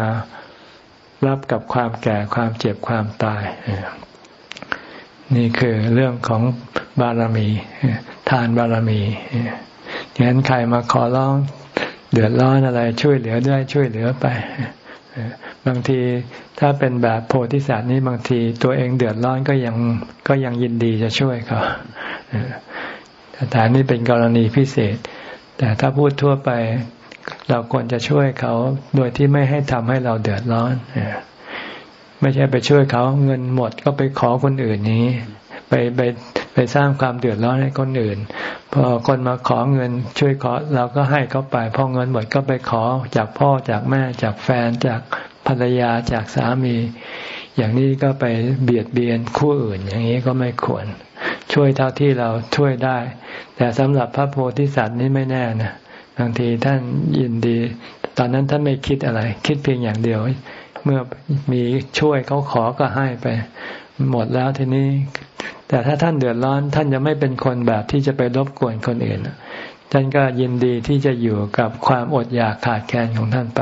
รับกับความแก่ความเจ็บความตาย นี่คือเรื่องของบารมี ทานบารมีงนั้นใครมาขอร้องเดือดร้อนอะไรช่วยเหลือได้ช่วยเหลือไป บางทีถ้าเป็นแบบโพธิสัตว์นี้บางทีตัวเองเดือดร้อนก็ยังก็ยังยินดีจะช่วยเขา แต่นี้เป็นกรณีพิเศษ แต่ถ้าพูดทั่วไปเราควรจะช่วยเขาโดยที่ไม่ให้ทำให้เราเดือดร้อนไม่ใช่ไปช่วยเขาเงินหมดก็ไปขอคนอื่นนี้ ไปไปไปสร้างความเดือดร้อนให้คนอื่น พอคนมาขอเงิน ช่วยขอเราก็ให้เขาไปพอเงินหมดก็ไปขอจากพ่อจากแม่จากแฟนจากภรรยาจากสามี อย่างนี้ก็ไปเบียดเบียนคู่อื่น อย่างนี้ก็ไม่ควร ช่วยเท่าที่เราช่วยได้ แต่สำหรับพระโพธิสัตว์นี่ไม่แน่นะบางทีท่านยินดี ตอนนั้นท่านไม่คิดอะไร คิดเพียงอย่างเดียว เมื่อมีช่วยเขาขอก็ให้ไป หมดแล้วทีนี้ แต่ถ้าท่านเดือดร้อน ท่านจะไม่เป็นคนแบบที่จะไปรบกวนคนอื่นท่านก็ยินดีที่จะอยู่กับความอดอยากขาดแคลนของท่านไป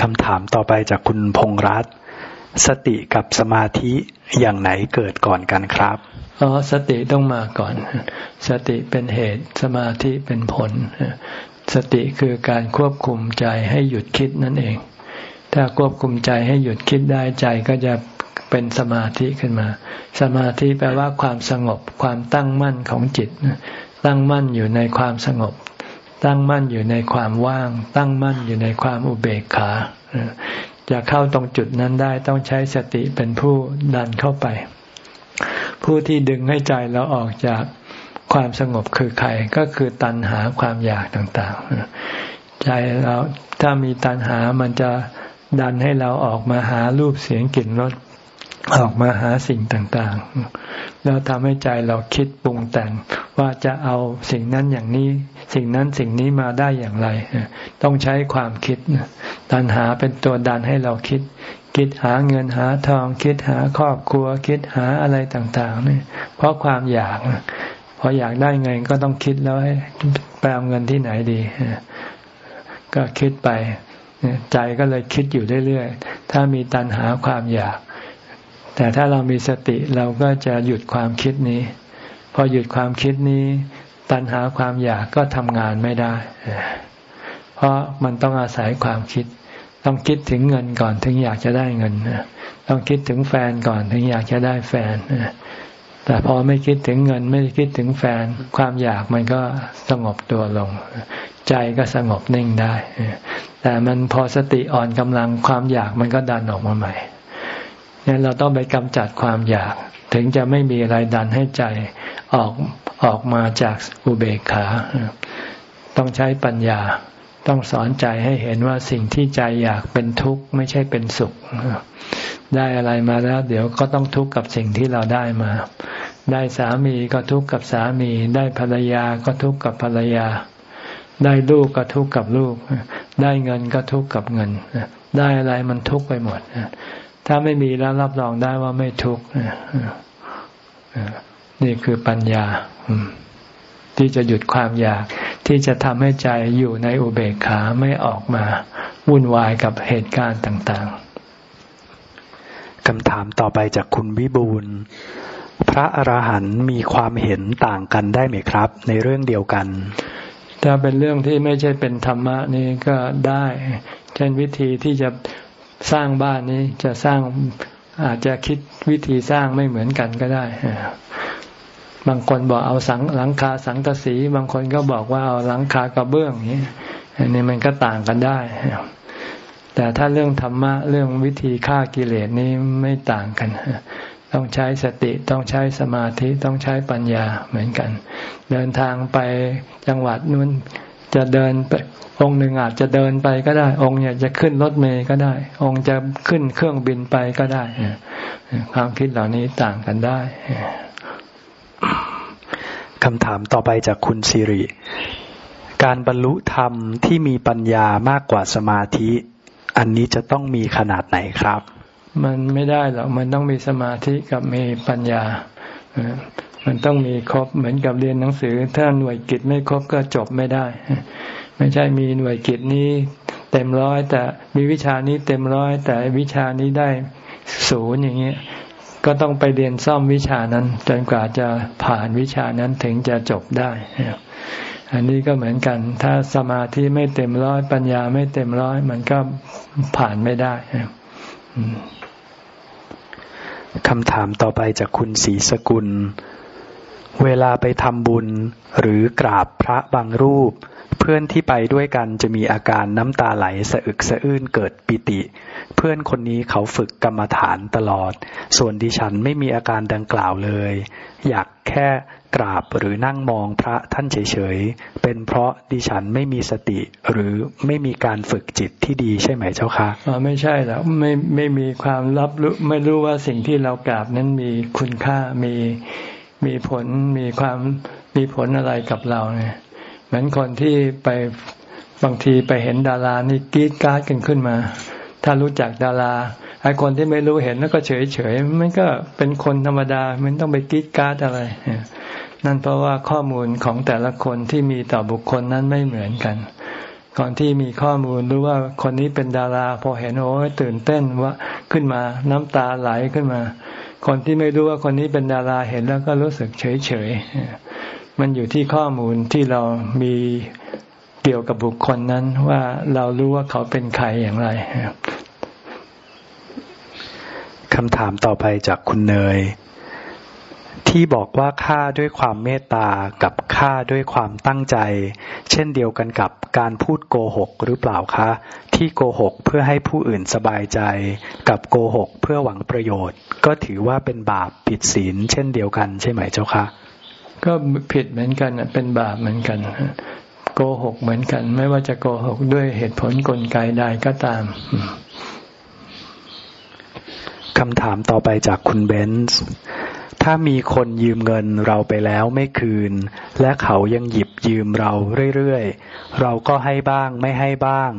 คำถามต่อไปจากคุณพงรัตน สติกับสมาธิอย่างไหนเกิดก่อนกันครับอ๋อสติต้องมาก่อน สติเป็นเหตุสมาธิเป็นผล สติคือการควบคุมใจให้หยุดคิดนั่นเอง ถ้าควบคุมใจให้หยุดคิดได้ใจก็จะเป็นสมาธิขึ้นมา สมาธิแปลว่าความสงบความตั้งมั่นของจิต ตั้งมั่นอยู่ในความสงบ ตั้งมั่นอยู่ในความว่าง ตั้งมั่นอยู่ในความอุเบกขา จะเข้าตรงจุดนั้นได้ต้องใช้สติเป็นผู้ดันเข้าไป ผู้ที่ดึงให้ใจเราออกจากความสงบคือใครก็คือตัณหาความอยากต่างๆ ใจเราถ้ามีตัณหามันจะดันให้เราออกมาหารูปเสียงกลิ่นรส ออกมาหาสิ่งต่างๆ แล้วทำให้ใจเราคิดปรุงแต่งว่าจะเอาสิ่งนั้นอย่างนี้ สิ่งนั้นสิ่งนี้มาได้อย่างไร ต้องใช้ความคิดตัณหาเป็นตัวดันให้เราคิด คิดหาเงินหาทอง คิดหาครอบครัว คิดหาอะไรต่างๆนี่เพราะความอยากพออยากได้เงินก็ต้องคิดแล้วให้ไปเอาเงินที่ไหนดี ก็คิดไปใจก็เลยคิดอยู่เรื่อยๆ ถ้ามีตัณหาความอยาก แต่ถ้าเรามีสติเราก็จะหยุดความคิดนี้ พอหยุดความคิดนี้ ตัณหาความอยากก็ทำงานไม่ได้ เพราะมันต้องอาศัยความคิด ต้องคิดถึงเงินก่อนถึงอยากจะได้เงิน ต้องคิดถึงแฟนก่อนถึงอยากจะได้แฟน แต่พอไม่คิดถึงเงิน ไม่คิดถึงแฟน ความอยากมันก็สงบตัวลง ใจก็สงบนิ่งได้ แต่มันพอสติอ่อนกำลังความอยากมันก็ดันออกมาใหม่ เนี่ยเราต้องไปกำจัดความอยาก ถึงจะไม่มีอะไรดันให้ใจออกออกมาจากอุเบกขา ต้องใช้ปัญญา ต้องสอนใจให้เห็นว่าสิ่งที่ใจอยากเป็นทุกข์ไม่ใช่เป็นสุข ได้อะไรมาแล้ว เดี๋ยวก็ต้องทุกข์กับสิ่งที่เราได้มา ได้สามีก็ทุกข์กับสามี ได้ภรรยาก็ทุกข์กับภรรยา ได้ลูกก็ทุกข์กับลูก ได้เงินก็ทุกข์กับเงิน ได้อะไรมันทุกข์ไปหมด ถ้าไม่มีแล้วรับรองได้ว่าไม่ทุกข์นี่คือปัญญาที่จะหยุดความอยาก ที่จะทำให้ใจอยู่ในอุเบกขาไม่ออกมา วุ่นวายกับเหตุการณ์ต่าง ๆคำถามต่อไปจากคุณวิบูลพระอรหันต์มีความเห็นต่างกันได้ไหมครับ ในเรื่องเดียวกัน ถ้าเป็นเรื่องที่ไม่ใช่เป็นธรรมะนี่ก็ได้ เช่นวิธีที่จะ สร้างบ้านนี้จะสร้างอาจจะคิดวิธีสร้างไม่เหมือนกันก็ได้บางคนบอกเอาสังหลังคาสังกสี บางคนก็บอกว่าเอาหลังคากระเบื้องนี้อันนี้มันก็ต่างกันได้ แต่ถ้าเรื่องธรรมะเรื่องวิธีฆ่ากิเลสนี้ไม่ต่างกัน ต้องใช้สติต้องใช้สมาธิต้องใช้ปัญญาเหมือนกัน เดินทางไปจังหวัดนู้น จะเดินไปองค์หนึ่งอาจจะเดินไปก็ได้ องค์อยากจะขึ้นรถเมย์ก็ได้ องค์จะขึ้นเครื่องบินไปก็ได้ ความคิดเหล่านี้ต่างกันได้คำถามต่อไปจากคุณสิริ การบรรลุธรรมที่มีปัญญามากกว่าสมาธิ อันนี้จะต้องมีขนาดไหนครับ มันไม่ได้หรอกมันต้องมีสมาธิกับมีปัญญา มันต้องมีครบเหมือนกับเรียนหนังสือ ถ้าหน่วยกิจไม่ครบก็จบไม่ได้ ไม่ใช่มีหน่วยกิจนี้เต็มร้อยแต่มีวิชานี้เต็มร้อยแต่วิชานี้ได้ศูนย์อย่างเงี้ยก็ต้องไปเรียนซ่อมวิชานั้น จนกว่าจะผ่านวิชานั้นถึงจะจบได้ อันนี้ก็เหมือนกัน ถ้าสมาธิไม่เต็มร้อยปัญญาไม่เต็มร้อย มันก็ผ่านไม่ได้คำถามต่อไปจากคุณศรีสกุล เวลาไปทำบุญหรือกราบพระบางรูป เพื่อนที่ไปด้วยกันจะมีอาการน้ำตาไหลสะอึกสะอื้นเกิดปิติ เพื่อนคนนี้เขาฝึกกรรมฐานตลอด ส่วนดิฉันไม่มีอาการดังกล่าวเลย อยากแค่กราบหรือนั่งมองพระท่านเฉยๆ เป็นเพราะดิฉันไม่มีสติ หรือไม่มีการฝึกจิตที่ดีใช่ไหมเจ้าคะไม่ใช่แล้วไม่ไม่มีความรับรู้ไม่รู้ว่าสิ่งที่เรากราบนั้นมีคุณค่ามี มีผลมีความมีผลอะไรกับเราเนี่ย เหมือนคนที่ไปบางทีไปเห็นดารานี่กีดการ์ดกันขึ้นมา ถ้ารู้จักดาราไอ้คนที่ไม่รู้เห็นแล้วก็เฉยเฉยมันก็เป็นคนธรรมดา มันต้องไปกีดการ์ดอะไร นั่นเพราะว่าข้อมูลของแต่ละคนที่มีต่อบุคคลนั้นไม่เหมือนกันก่อนที่มีข้อมูลรู้ว่าคนนี้เป็นดารา พอเห็นโอ้ยตื่นเต้นว่าขึ้นมาน้ำตาไหลขึ้นมา คนที่ไม่รู้ว่าคนนี้เป็นดาราเห็นแล้วก็รู้สึกเฉยเฉยมันอยู่ที่ข้อมูลที่เรามีเกี่ยวกับบุคคลนั้นว่าเรารู้ว่าเขาเป็นใครอย่างไรคำถามต่อไปจากคุณเนย ที่บอกว่าฆ่าด้วยความเมตตากับฆ่าด้วยความตั้งใจ เช่นเดียวกันกับการพูดโกหกหรือเปล่าคะ ที่โกหกเพื่อให้ผู้อื่นสบายใจ กับโกหกเพื่อหวังประโยชน์ ก็ถือว่าเป็นบาปผิดศีล เช่นเดียวกันใช่ไหมเจ้าคะก็ผิดเหมือนกันเป็นบาปเหมือนกันโกหกเหมือนกัน ไม่ว่าจะโกหกด้วยเหตุผลกลไกใดก็ตามคำถามต่อไปจากคุณเบนส์ ถ้ามีคนยืมเงินเราไปแล้วไม่คืน และเขายังหยิบยืมเราเรื่อยๆ เราก็ให้บ้างไม่ให้บ้าง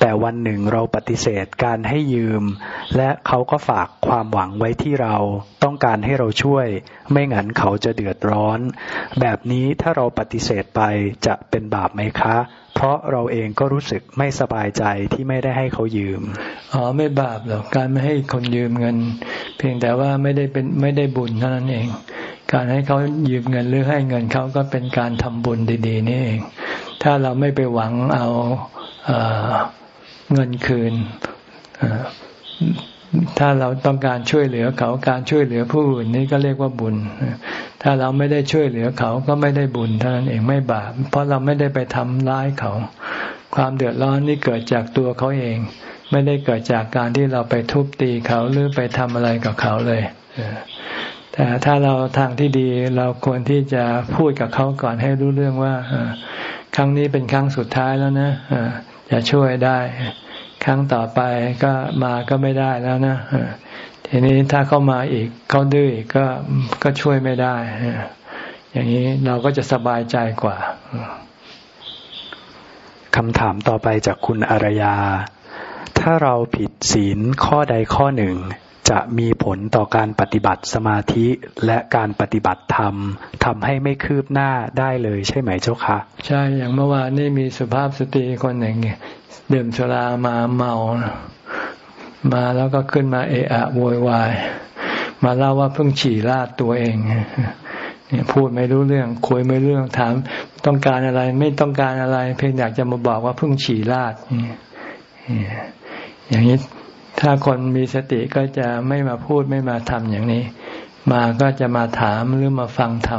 แต่วันหนึ่งเราปฏิเสธการให้ยืม และเขาก็ฝากความหวังไว้ที่เราต้องการให้เราช่วย ไม่งั้นเขาจะเดือดร้อน แบบนี้ถ้าเราปฏิเสธไปจะเป็นบาปไหมคะเพราะเราเองก็รู้สึกไม่สบายใจที่ไม่ได้ให้เขายืม อ๋อไม่บาปหรอกการไม่ให้คนยืมเงิน เพียงแต่ว่าไม่ได้เป็นไม่ได้บุญเท่านั้นเอง การให้เขายืมเงินหรือให้เงินเขาก็เป็นการทำบุญดีๆนี่เอง ถ้าเราไม่ไปหวังเอาเอเงินคืน ถ้าเราต้องการช่วยเหลือเขาการช่วยเหลือผู้อื่นนี่ก็เรียกว่าบุญ ถ้าเราไม่ได้ช่วยเหลือเขาก็ไม่ได้บุญเท่านั้นเองไม่บาป เพราะเราไม่ได้ไปทำร้ายเขา ความเดือดร้อนนี่เกิดจากตัวเขาเอง ไม่ได้เกิดจากการที่เราไปทุบตีเขาหรือไปทำอะไรกับเขาเลยแต่ถ้าเราทางที่ดีเราควรที่จะพูดกับเขาก่อนให้รู้เรื่องว่าครั้งนี้เป็นครั้งสุดท้ายแล้วนะจะช่วยได้ ครั้งต่อไปก็มาก็ไม่ได้แล้วนะทีนี้ถ้าเขามาอีกเขาดื้อก็ก็ช่วยไม่ได้อย่างนี้เราก็จะสบายใจกว่าคำถามต่อไปจากคุณอารยา ถ้าเราผิดศีลข้อใดข้อหนึ่ง จะมีผลต่อการปฏิบัติสมาธิและการปฏิบัติธรรมทำให้ไม่คืบหน้าได้เลยใช่ไหมเจ้าคะใช่อย่างเมื่อวานนี่มีสุภาพสตรีคนหนึ่งดื่มสุรามาเมา มาแล้วก็ขึ้นมาเอะอะโวยวายมาเล่าว่าเพิ่งฉี่ลาดตัวเองเนี่ยพูดไม่รู้เรื่องคุยไม่เรื่องถาม ต้องการอะไรไม่ต้องการอะไร เพียงอยากจะมาบอกว่าเพิ่งฉี่ลาดอย่างนี้ ถ้าคนมีสติก็จะไม่มาพูดไม่มาทำอย่างนี้ มาก็จะมาถามหรือมาฟังท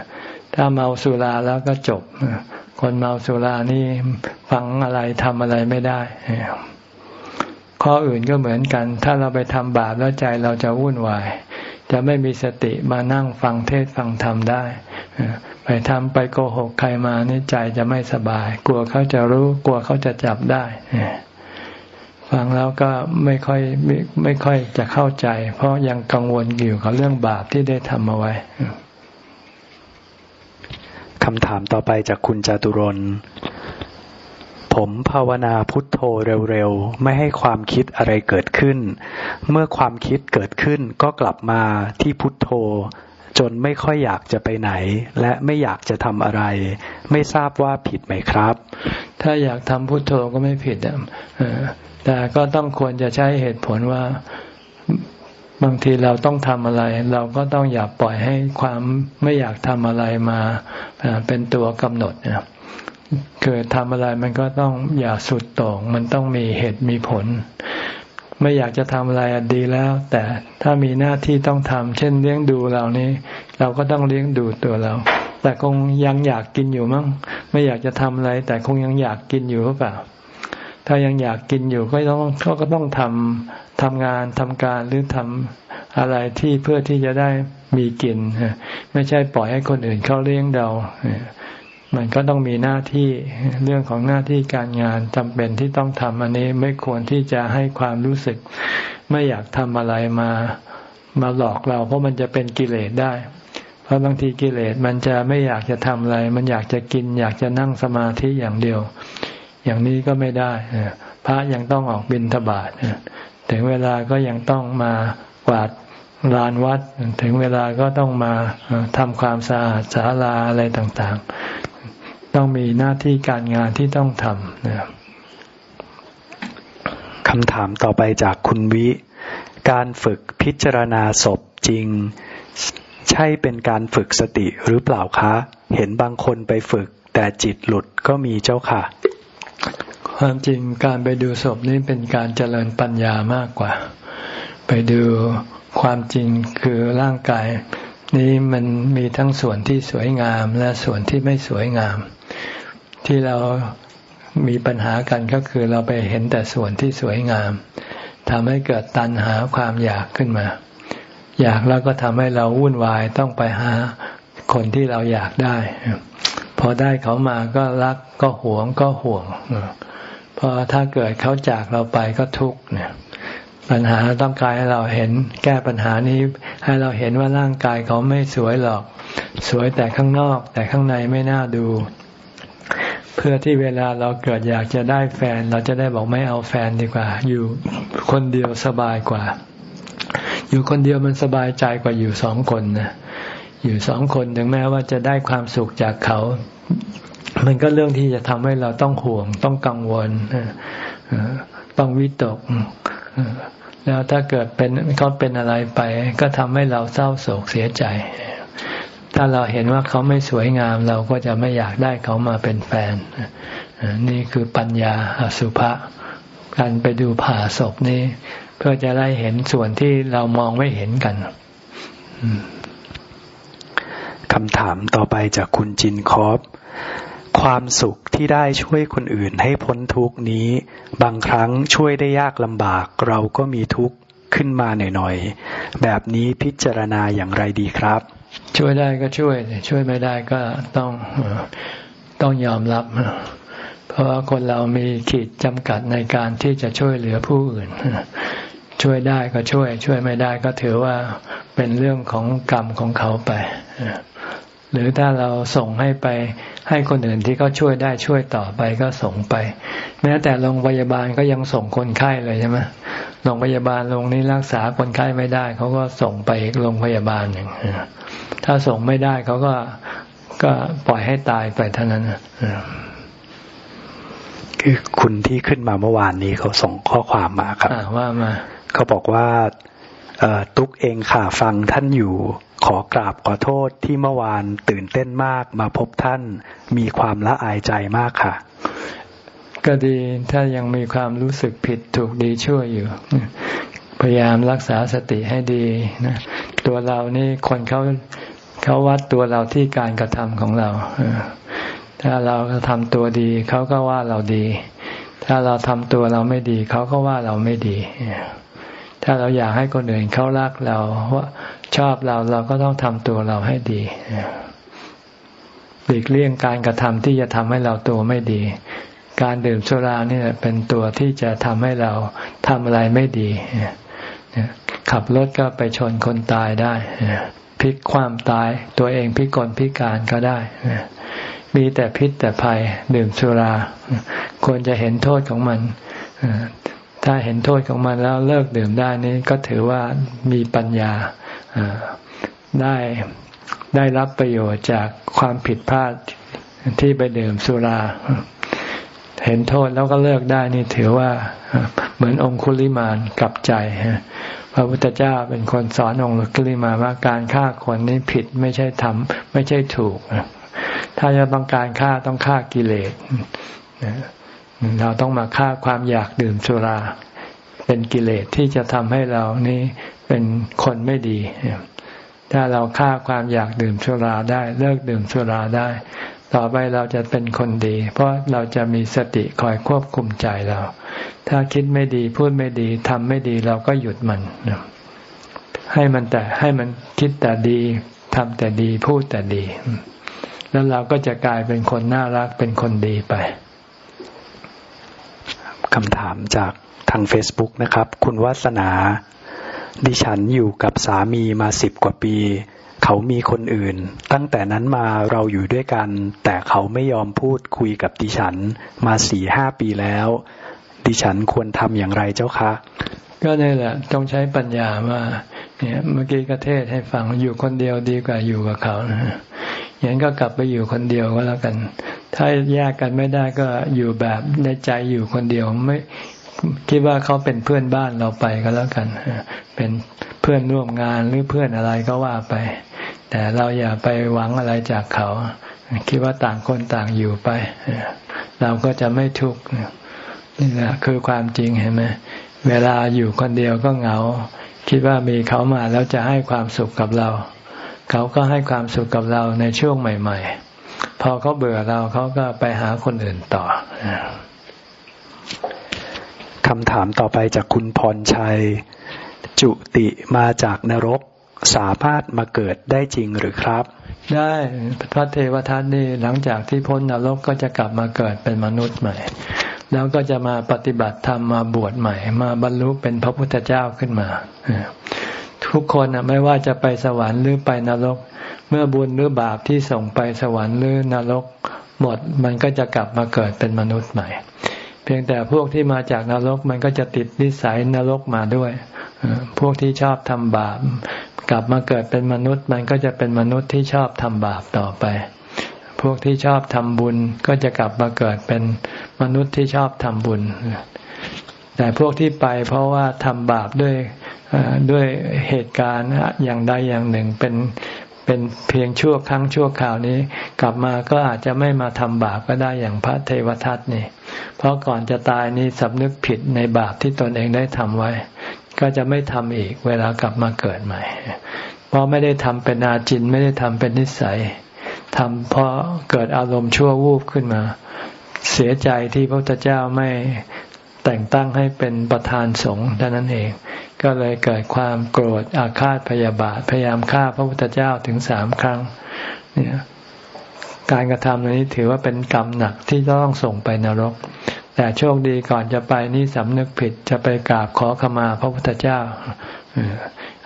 ำถ้าเมาสุราแล้วก็จบ คนเมาสุรานี่ฟังอะไรทำอะไรไม่ได้ข้ออื่นก็เหมือนกัน ถ้าเราไปทำบาปแล้วใจเราจะวุ่นวาย จะไม่มีสติมานั่งฟังเทศฟังธรรมได้ไปทำไปโกหกใครมานี่ใจจะไม่สบาย กลัวเขาจะรู้ กลัวเขาจะจับได้ ฟังแล้วก็ไม่ค่อยไม่ไม่ค่อยจะเข้าใจ เพราะยังกังวลอยู่กับเรื่องบาปที่ได้ทำเอาไว้คำถามต่อไปจากคุณจตุรนผมภาวนาพุทโธเร็วๆ ไม่ให้ความคิดอะไรเกิดขึ้น เมื่อความคิดเกิดขึ้นก็กลับมาที่พุทโธ จนไม่ค่อยอยากจะไปไหน และไม่อยากจะทำอะไร ไม่ทราบว่าผิดไหมครับ ถ้าอยากทำพุทโธก็ไม่ผิด แต่ก็ต้องควรจะใช้เหตุผลว่าบางทีเราต้องทำอะไร เราก็ต้องอย่าปล่อยให้ความไม่อยากทำอะไรมาเป็นตัวกำหนดนะเกิดทำอะไรมันก็ต้องอย่าสุดโต่งมันต้องมีเหตุมีผล ไม่อยากจะทำอะไรดีแล้ว แต่ถ้ามีหน้าที่ต้องทำเช่นเลี้ยงดูเรานี้ เราก็ต้องเลี้ยงดูตัวเรา แต่คงยังอยากกินอยู่มั้งไม่อยากจะทำอะไร แต่คงยังอยากกินอยู่หรือเปล่า ถ้ายังอยากกินอยู่ก็ต้องเขาก็ต้องทำทำงานทำการหรือทำอะไรที่เพื่อที่จะได้มีกิน ไม่ใช่ปล่อยให้คนอื่นเขาเลี้ยงเรามันก็ต้องมีหน้าที่เรื่องของหน้าที่การงานจำเป็นที่ต้องทำอันนี้ไม่ควรที่จะให้ความรู้สึก ไม่อยากทำอะไรมามาหลอกเรา เพราะมันจะเป็นกิเลสได้ เพราะบางทีกิเลสมันจะไม่อยากจะทำอะไร มันอยากจะกิน อยากจะนั่งสมาธิอย่างเดียว อย่างนี้ก็ไม่ได้พระยังต้องออกบิณฑบาตถึงเวลาก็ยังต้องมากวาดลานวัด ถึงเวลาก็ต้องมาทำความสะอาดศาลาอะไรต่างๆ ต้องมีหน้าที่การงานที่ต้องทำนะครับคำถามต่อไปจากคุณวิ การฝึกพิจารณาศพจริง ใช่เป็นการฝึกสติหรือเปล่าคะ เห็นบางคนไปฝึก แต่จิตหลุดก็มีเจ้าค่ะ ความจริงการไปดูศพนี่เป็นการเจริญปัญญามากกว่า ไปดูความจริงคือร่างกาย นี้มันมีทั้งส่วนที่สวยงามและส่วนที่ไม่สวยงาม ที่เรามีปัญหากันก็คือเราไปเห็นแต่ส่วนที่สวยงามทำให้เกิดตัณหาความอยากขึ้นมา อยากแล้วก็ทำให้เราวุ่นวายต้องไปหาคนที่เราอยากได้ พอได้เขามาก็รักก็หวงก็ห่วง พอถ้าเกิดเขาจากเราไปก็ทุกข์เนี่ยปัญหาต้องการให้เราเห็น แก้ปัญหานี้ให้เราเห็นว่าร่างกายเขาไม่สวยหรอก สวยแต่ข้างนอก แต่ข้างในไม่น่าดู เพื่อที่เวลาเราเกิดอยากจะได้แฟน เราจะได้บอกไม่เอาแฟนดีกว่า อยู่คนเดียวสบายกว่า อยู่คนเดียวมันสบายใจกว่าอยู่สองคนนะอยู่สองคนถึงแม้ว่าจะได้ความสุขจากเขา มันก็เรื่องที่จะทำให้เราต้องห่วง ต้องกังวลต้องวิตกแล้วถ้าเกิดเป็นเขาเป็นอะไรไป ก็ทำให้เราเศร้าโศกเสียใจ ถ้าเราเห็นว่าเขาไม่สวยงาม เราก็จะไม่อยากได้เขามาเป็นแฟน นี่คือปัญญาอสุภะการไปดูผ่าศพนี่เพื่อจะได้เห็นส่วนที่เรามองไม่เห็นกันคำถามต่อไปจากคุณจินคอป ความสุขที่ได้ช่วยคนอื่นให้พ้นทุกนี้ บางครั้งช่วยได้ยากลำบากเราก็มีทุกข์ขึ้นมาหน่อยๆ แบบนี้พิจารณาอย่างไรดีครับ ช่วยได้ก็ช่วย ช่วยไม่ได้ก็ต้องต้องยอมรับ เพราะว่าคนเรามีขีดจำกัดในการที่จะช่วยเหลือผู้อื่น ช่วยได้ก็ช่วย ช่วยไม่ได้ก็ถือว่าเป็นเรื่องของกรรมของเขาไป หรือถ้าเราส่งให้ไปให้คนอื่นที่เขาช่วยได้ช่วยต่อไปก็ส่งไป แม้แต่โรงพยาบาลก็ยังส่งคนไข้เลยใช่ไหมโรงพยาบาลโรงนี้รักษาคนไข้ไม่ได้เขาก็ส่งไปอีกโรงพยาบาลหนึ่งถ้าส่งไม่ได้เขาก็ก็ปล่อยให้ตายไปเท่านั้นคือคุณที่ขึ้นมาเมื่อวานนี้เขาส่งข้อความมาครับว่ามาเขาบอกว่า ตุ๊กเองค่ะฟังท่านอยู่ขอกราบขอโทษที่เมื่อวานตื่นเต้นมากมาพบท่านมีความละอายใจมากค่ะ ก็ดีถ้ายังมีความรู้สึกผิดถูกดีชั่วอยู่ พยายามรักษาสติให้ดีนะตัวเรานี่คนเขาเขาวัดตัวเราที่การกระทำของเราถ้าเราทำตัวดีเขาก็ว่าเราดี ถ้าเราทำตัวเราไม่ดี เขาก็ว่าเราไม่ดี ถ้าเราอยากให้คนอื่นเขารักเราว่าชอบเราเราก็ต้องทำตัวเราให้ดีหลีกเลี่ยงการกระทำที่จะทำให้เราตัวไม่ดี การดื่มสุราเนี่ยเป็นตัวที่จะทำให้เราทำอะไรไม่ดีขับรถก็ไปชนคนตายได้พลิกความตายตัวเองพิกลพิการก็ได้ มีแต่พิษแต่ภัยดื่มสุรา ควรจะเห็นโทษของมัน ถ้าเห็นโทษของมันแล้วเลิกดื่มได้นี้ก็ถือว่ามีปัญญาได้ได้รับประโยชน์จากความผิดพลาดที่ไปดื่มสุรา เห็นโทษแล้วก็เลิกได้นี่ถือว่าเหมือนองคุลิมานกลับใจพระพุทธเจ้าเป็นคนสอนองคุลิมานว่าการฆ่าคนนี้ผิดไม่ใช่ทำไม่ใช่ถูก ถ้าจะต้องการฆ่าต้องฆ่ากิเลส เราต้องมาฆ่าความอยากดื่มสุรา เป็นกิเลสที่จะทำให้เรานี่เป็นคนไม่ดี ถ้าเราฆ่าความอยากดื่มสุราได้ เลิกดื่มสุราได้ ต่อไปเราจะเป็นคนดี เพราะเราจะมีสติคอยควบคุมใจเรา ถ้าคิดไม่ดีพูดไม่ดีทำไม่ดีเราก็หยุดมันให้มันแต่ให้มันคิดแต่ดีทำแต่ดีพูดแต่ดี แล้วเราก็จะกลายเป็นคนน่ารักเป็นคนดีไป คำถามจากทาง Facebook นะครับ คุณวัสนา ดิฉันอยู่กับสามีมาสิบกว่าปี เขามีคนอื่น ตั้งแต่นั้นมาเราอยู่ด้วยกัน แต่เขาไม่ยอมพูดคุยกับดิฉันมาสี่ห้าปีแล้ว ดิฉันควรทำอย่างไรเจ้าคะก็นี่แหละต้องใช้ปัญญาว่าเนี่ยเมื่อกี้ก็เทศให้ฟังอยู่คนเดียวดีกว่าอยู่กับเขานะอย่างนั้นก็กลับไปอยู่คนเดียวก็แล้วกัน ถ้าแยกกันไม่ได้ก็อยู่แบบในใจอยู่คนเดียวไม่คิดว่าเขาเป็นเพื่อนบ้านเราไปก็แล้วกัน เป็นเพื่อนร่วมงานหรือเพื่อนอะไรก็ว่าไป แต่เราอย่าไปหวังอะไรจากเขา คิดว่าต่างคนต่างอยู่ไป เราก็จะไม่ทุกข์นี่แหละคือความจริงเห็นไหมเวลาอยู่คนเดียวก็เหงา คิดว่ามีเขามาแล้วจะให้ความสุขกับเรา เขาก็ให้ความสุขกับเราในช่วงใหม่ ๆ พอเขาเบื่อเราเขาก็ไปหาคนอื่นต่อคำถามต่อไปจากคุณพรชัย จุติมาจากนรกสามารถมาเกิดได้จริงหรือครับ ได้พระเทวทัตนี่หลังจากที่พ้นนรกก็จะกลับมาเกิดเป็นมนุษย์ใหม่ แล้วก็จะมาปฏิบัติธรรมมาบวชใหม่ มาบรรลุเป็นพระพุทธเจ้าขึ้นมา ทุกคนไม่ว่าจะไปสวรรค์หรือไปนรก เมื่อบุญหรือบาปที่ส่งไปสวรรค์หรือนรกหมดมันก็จะกลับมาเกิดเป็นมนุษย์ใหม่ เพียงแต่พวกที่มาจากนรกมันก็จะติดนิสัยนรกมาด้วย พวกที่ชอบทำบาป กลับมาเกิดเป็นมนุษย์ มันก็จะเป็นมนุษย์ที่ชอบทำบาปต่อไป พวกที่ชอบทำบุญก็จะกลับมาเกิดเป็นมนุษย์ที่ชอบทำบุญ แต่พวกที่ไปเพราะว่าทำบาปด้วยด้วยเหตุการณ์อย่างใดอย่างหนึ่งเป็น เป็นเพียงชั่วครั้งชั่วคราวนี้ กลับมาก็อาจจะไม่มาทำบาปก็ได้อย่างพระเทวทัตนี่ เพราะก่อนจะตายนี่สำนึกผิดในบาปที่ตนเองได้ทำไว้ ก็จะไม่ทำอีกเวลากลับมาเกิดใหม่ เพราะไม่ได้ทำเป็นอาจินไม่ได้ทำเป็นนิสัยทำเพราะเกิดอารมณ์ชั่ววูบขึ้นมา เสียใจที่พระพุทธเจ้าไม่แต่งตั้งให้เป็นประธานสงฆ์เท่านั้นเอง ก็เลยเกิดความโกรธอาฆาตพยาบาท พยายามฆ่าพระพุทธเจ้าถึงสามครั้ง เนี่ยการกระทำนี้ถือว่าเป็นกรรมหนักที่ต้องส่งไปนรก แต่โชคดีก่อนจะไปนี่สำนึกผิดจะไปกราบขอขมาพระพุทธเจ้า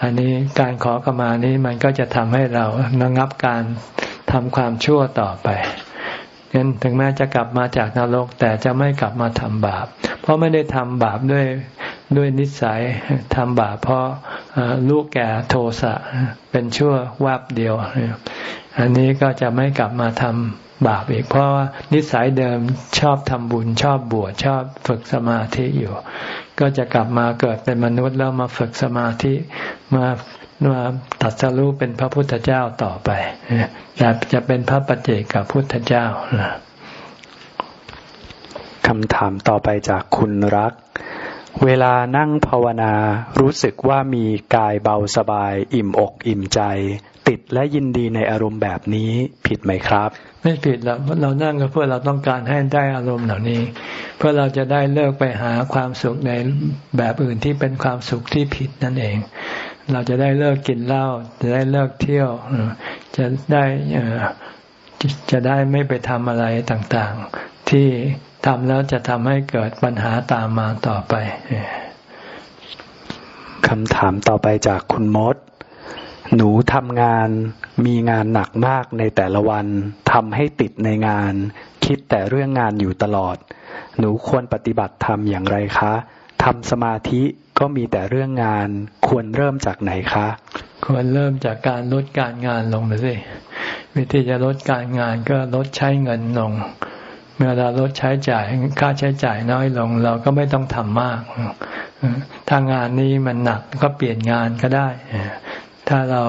อันนี้การขอขมานี้มันก็จะทำให้เราระงับการทำความชั่วต่อไปงั้นถึงแม้จะกลับมาจากนรกแต่จะไม่กลับมาทำบาป เพราะไม่ได้ทำบาปด้วย ด้วยนิสัยทำบาปเพราะลูกแก่โทสะเป็นชั่ววับเดียว อันนี้ก็จะไม่กลับมาทำบาปอีก เพราะว่านิสัยเดิมชอบทำบุญชอบบวชชอบฝึกสมาธิอยู่ ก็จะกลับมาเกิดเป็นมนุษย์แล้วมาฝึกสมาธิมามาตัดสรู้เป็นพระพุทธเจ้าต่อไปจะจะเป็นพระปัจเจกับพุทธเจ้าคำถามต่อไปจากคุณรัก เวลานั่งภาวนารู้สึกว่ามีกายเบาสบาย อิ่มอกอิ่มใจ ติดและยินดีในอารมณ์แบบนี้ผิดไหมครับ ไม่ผิดหรอกเรานั่งก็เพื่อเราต้องการให้ได้อารมณ์เหล่านี้ เพื่อเราจะได้เลิกไปหาความสุขในแบบอื่นที่เป็นความสุขที่ผิดนั่นเอง เราจะได้เลิกกินเหล้าจะได้เลิกเที่ยว จะได้จะได้ไม่ไปทำอะไรต่างๆ ที่ ทำแล้วจะทำให้เกิดปัญหาตามมาต่อไปคำถามต่อไปจากคุณมด หนูทำงานมีงานหนักมากในแต่ละวันทำให้ติดในงาน คิดแต่เรื่องงานอยู่ตลอด หนูควรปฏิบัติธรรมอย่างไรคะทำสมาธิก็มีแต่เรื่องงาน ควรเริ่มจากไหนคะ ควรเริ่มจากการลดการงานลงเลยสิวิธีจะลดการงานก็ลดใช้เงินลง เมื่อเราลดใช้จ่ายค่าใช้จ่ายน้อยลง เราก็ไม่ต้องทำมากถ้างานนี้มันหนักก็เปลี่ยนงานก็ได้ ถ้าเรา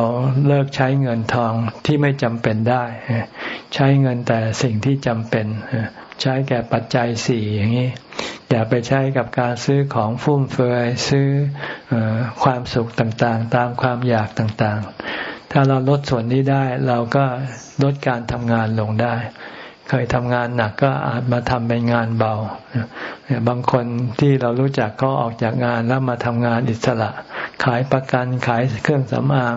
เลิกใช้เงินทองที่ไม่จำเป็นได้ ใช้เงินแต่สิ่งที่จำเป็น ใช้แก่ปัจจัยสี่อย่างนี้ อย่าไปใช้กับการซื้อของฟุ่มเฟือยซื้ออความสุขต่างๆ ตามความอยากต่างๆ ถ้าเราลดส่วนนี้ได้ เราก็ลดการทำงานลงได้ เคยทำงานหนักก็อาจมาทำเป็นงานเบาบางคนที่เรารู้จักก็ออกจากงานแล้วมาทำงานอิสระ ขายประกันขายเครื่องสำอาง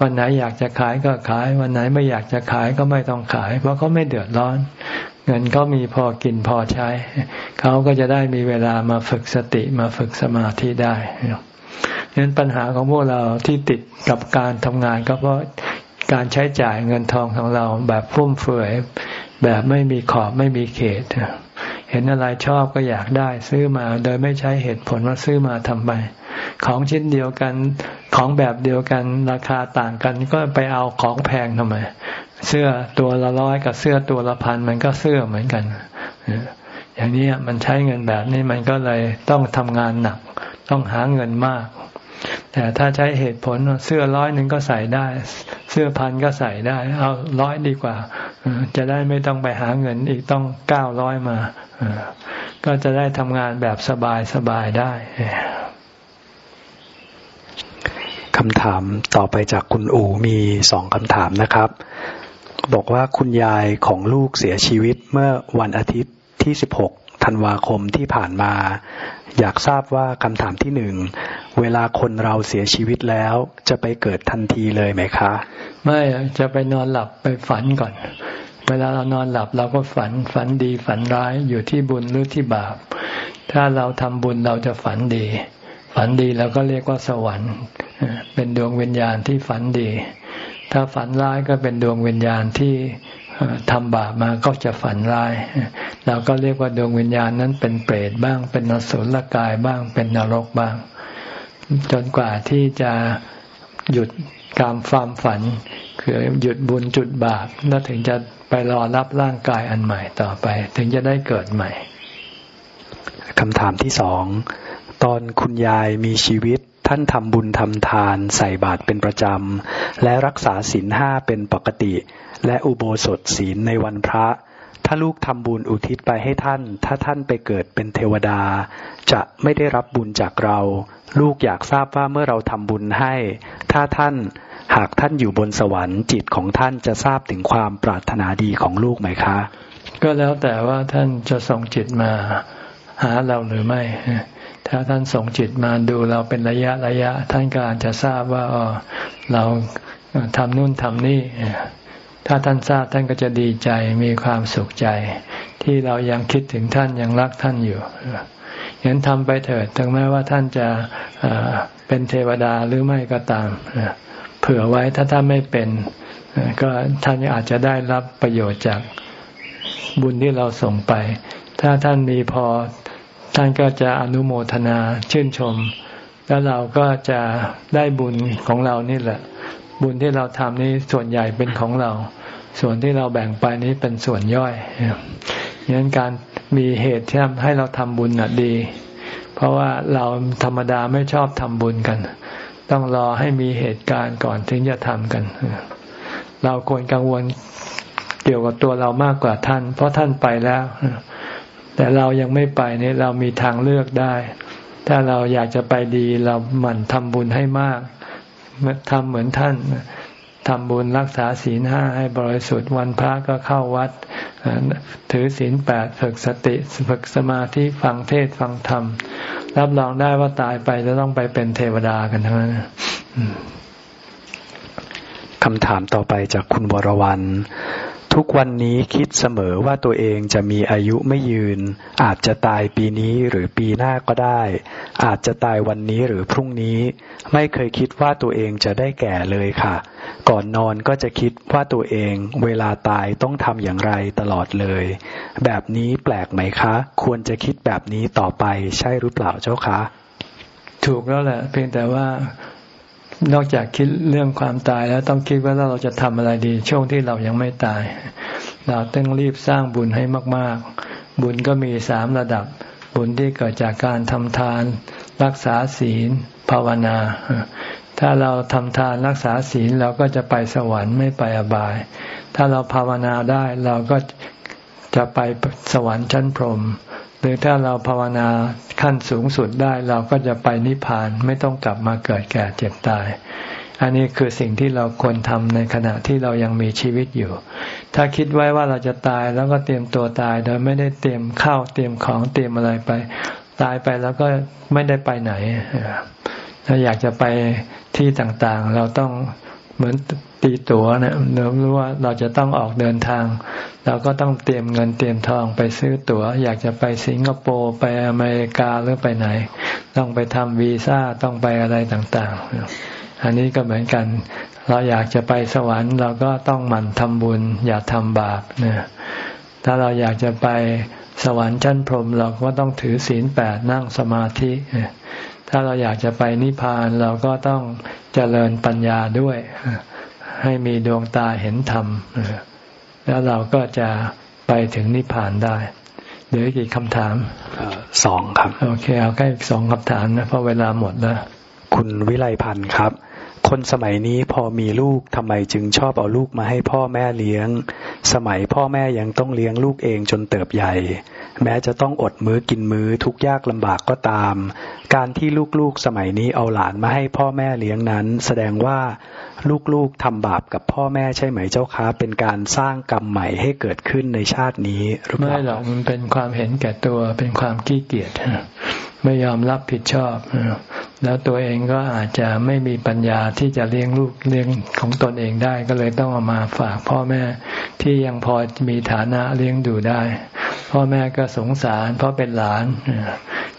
วันไหนอยากจะขายก็ขาย วันไหนไม่อยากจะขายก็ไม่ต้องขาย เพราะเขาไม่เดือดร้อน เงินก็มีพอกินพอใช้ เขาก็จะได้มีเวลามาฝึกสติมาฝึกสมาธิได้ดังนั้นปัญหาของพวกเราที่ติดกับการทำงานก็เพราะการใช้จ่ายเงินทองของเราแบบฟุ่มเฟือย แบบไม่มีขอบไม่มีเขต เห็นอะไรชอบก็อยากได้ ซื้อมาโดยไม่ใช้เหตุผลว่าซื้อมาทำไมของชิ้นเดียวกันของแบบเดียวกันราคาต่างกันก็ไปเอาของแพงทำไม เสื้อตัวละร้อยกับเสื้อตัวละพันมันก็เสื้อเหมือนกัน อย่างนี้มันใช้เงินแบบนี้มันก็เลยต้องทำงานหนัก ต้องหาเงินมาก แต่ถ้าใช้เหตุผลเสื้อร้อยหนึ่งก็ใส่ได้ เสื้อพันก็ใส่ได้ เอาร้อยดีกว่า จะได้ไม่ต้องไปหาเงินอีกต้องเก้าร้อยมา ก็จะได้ทำงานแบบสบายสบายได้คำถามต่อไปจากคุณอูมีสองคำถามนะครับ บอกว่าคุณยายของลูกเสียชีวิตเมื่อวันอาทิตย์ที่สิบหก ธันวาคมที่ผ่านมา อยากทราบว่าคำถามที่หนึ่งเวลาคนเราเสียชีวิตแล้ว จะไปเกิดทันทีเลยไหมคะ ไม่จะไปนอนหลับไปฝันก่อน เวลาเรานอนหลับเราก็ฝันฝันดีฝันร้ายอยู่ที่บุญหรือที่บาป ถ้าเราทำบุญเราจะฝันดี ฝันดีเราก็เรียกว่าสวรรค์เป็นดวงวิญญาณที่ฝันดี ถ้าฝันร้ายก็เป็นดวงวิญญาณที่ ทำบาปมาก็จะฝันร้าย เราก็เรียกว่าดวงวิญญาณนั้นเป็นเปรตบ้าง เป็นนสุลกายบ้าง เป็นนรกบ้าง จนกว่าที่จะหยุดการความฝัน คือหยุดบุญจุดบาปแล้วถึงจะไปรอรับร่างกายอันใหม่ต่อไป ถึงจะได้เกิดใหม่คำถามที่สองตอนคุณยายมีชีวิตท่านทำบุญทำทานใส่บาตรเป็นประจำ และรักษาศีลห้าเป็นปกติ และอุโบสถศีลในวันพระ ถ้าลูกทำบุญอุทิศไปให้ท่าน ถ้าท่านไปเกิดเป็นเทวดา จะไม่ได้รับบุญจากเรา ลูกอยากทราบว่าเมื่อเราทำบุญให้ ถ้าท่านหากท่านอยู่บนสวรรค์จิตของท่านจะทราบถึงความปรารถนาดีของลูกไหมคะ ก็แล้วแต่ว่าท่านจะส่งจิตมาหาเราหรือไม่ ถ้าท่านส่งจิตมาดูเราเป็นระยะระยะ ท่านก็อาจจะทราบว่าเราทำนู่นทำนี่ ถ้าท่านทราบท่านก็จะดีใจมีความสุขใจ ที่เรายังคิดถึงท่านยังรักท่านอยู่ยันทำไปเถิดถึงแม้ว่าท่านจะเป็นเทวดาหรือไม่ก็ตามเผื่อไว้ถ้าท่านไม่เป็นก็ท่านอาจจะได้รับประโยชน์จากบุญที่เราส่งไป ถ้าท่านมีพอท่านก็จะอนุโมทนาชื่นชม แล้วเราก็จะได้บุญของเรานี่แหละ บุญที่เราทำนี้ส่วนใหญ่เป็นของเรา ส่วนที่เราแบ่งไปนี้เป็นส่วนย่อยดังนั้นการมีเหตุที่ทำให้เราทำบุญน่ะดี เพราะว่าเราธรรมดาไม่ชอบทำบุญกัน ต้องรอให้มีเหตุการณ์ก่อนถึงจะทำกัน เราควรกังวลเกี่ยวกับตัวเรามากกว่าท่าน เพราะท่านไปแล้ว แต่เรายังไม่ไปนี่เรามีทางเลือกได้ ถ้าเราอยากจะไปดีเราหมั่นทำบุญให้มาก ทำเหมือนท่านทำบุญรักษาศีลห้าให้บริสุทธิ์วันพระก็เข้าวัด ถือศีลแปดฝึกสติฝึกสมาธิฟังเทศฟังธรรม รับรองได้ว่าตายไปจะต้องไปเป็นเทวดากันทั้งนั้นคำถามต่อไปจากคุณวรวรรณ ทุกวันนี้คิดเสมอว่าตัวเองจะมีอายุไม่ยืน อาจจะตายปีนี้หรือปีหน้าก็ได้ อาจจะตายวันนี้หรือพรุ่งนี้ ไม่เคยคิดว่าตัวเองจะได้แก่เลยค่ะ ก่อนนอนก็จะคิดว่าตัวเองเวลาตายต้องทำอย่างไรตลอดเลย แบบนี้แปลกไหมคะ ควรจะคิดแบบนี้ต่อไปใช่หรือเปล่าเจ้าคะ ถูกแล้วแหละ เพียงแต่ว่า นอกจากคิดเรื่องความตายแล้วต้องคิดว่าเราจะทำอะไรดี ช่วงที่เรายังไม่ตาย เราต้องรีบสร้างบุญให้มาก ๆ บุญก็มีสามระดับ บุญที่เกิดจากการทำทาน รักษาศีล ภาวนา ถ้าเราทำทานรักษาศีลเราก็จะไปสวรรค์ไม่ไปอบาย ถ้าเราภาวนาได้เราก็จะไปสวรรค์ชั้นพรหม หรือถ้าเราภาวนาขั้นสูงสุดได้เราก็จะไปนิพพานไม่ต้องกลับมาเกิดแก่เจ็บตาย อันนี้คือสิ่งที่เราควรทำในขณะที่เรายังมีชีวิตอยู่ ถ้าคิดไว้ว่าเราจะตายแล้วก็เตรียมตัวตาย โดยไม่ได้เตรียมข้าวเตรียมของเตรียมอะไรไป ตายไปแล้วก็ไม่ได้ไปไหน ถ้าอยากจะไปที่ต่างๆ เราต้องเหมือน ตีตั๋วเนี่ยเรารู้ว่าเราจะต้องออกเดินทาง เราก็ต้องเตรียมเงินเตรียมทองไปซื้อตัว๋ว อยากจะไปสิงคโปร์ไปอเมริกาหรือไปไหน ต้องไปทำวีซ่าต้องไปอะไรต่างๆ อันนี้ก็เหมือนกัน เราอยากจะไปสวรรค์ เราก็ต้องหมั่นทำบุญ อย่าทำบาปเนี่ยถ้าเราอยากจะไปสวรรค์ชั้นพรหมเราก็ต้องถือศีลแปดนั่งสมาธิถ้าเราอยากจะไปนิพพานเราก็ต้องเจริญปัญญาด้วย ให้มีดวงตาเห็นธรรม แล้วเราก็จะไปถึงนิพพานได้เหลือกี่คำถามสองครับ โอเค เอาแค่อีกสองคำถามนะเพราะเวลาหมดแล้ว คุณวิไลพันธ์ครับ คนสมัยนี้พอมีลูกทำไมจึงชอบเอาลูกมาให้พ่อแม่เลี้ยง สมัยพ่อแม่ยังต้องเลี้ยงลูกเองจนเติบใหญ่ แม้จะต้องอดมื้อกินมื้อทุกยากลำบากก็ตาม การที่ลูกๆสมัยนี้เอาหลานมาให้พ่อแม่เลี้ยงนั้น แสดงว่าลูกๆทำบาปกับพ่อแม่ใช่ไหมเจ้าคะเป็นการสร้างกรรมใหม่ให้เกิดขึ้นในชาตินี้หรือเปล่าไม่หรอกมันเป็นความเห็นแก่ตัวเป็นความขี้เกียจ ไม่ยอมรับผิดชอบ แล้วตัวเองก็อาจจะไม่มีปัญญาที่จะเลี้ยงลูกเลี้ยงของตนเองได้ ก็เลยต้องเอามาฝากพ่อแม่ที่ยังพอมีฐานะเลี้ยงดูได้ พ่อแม่ก็สงสาร เพราะเป็นหลาน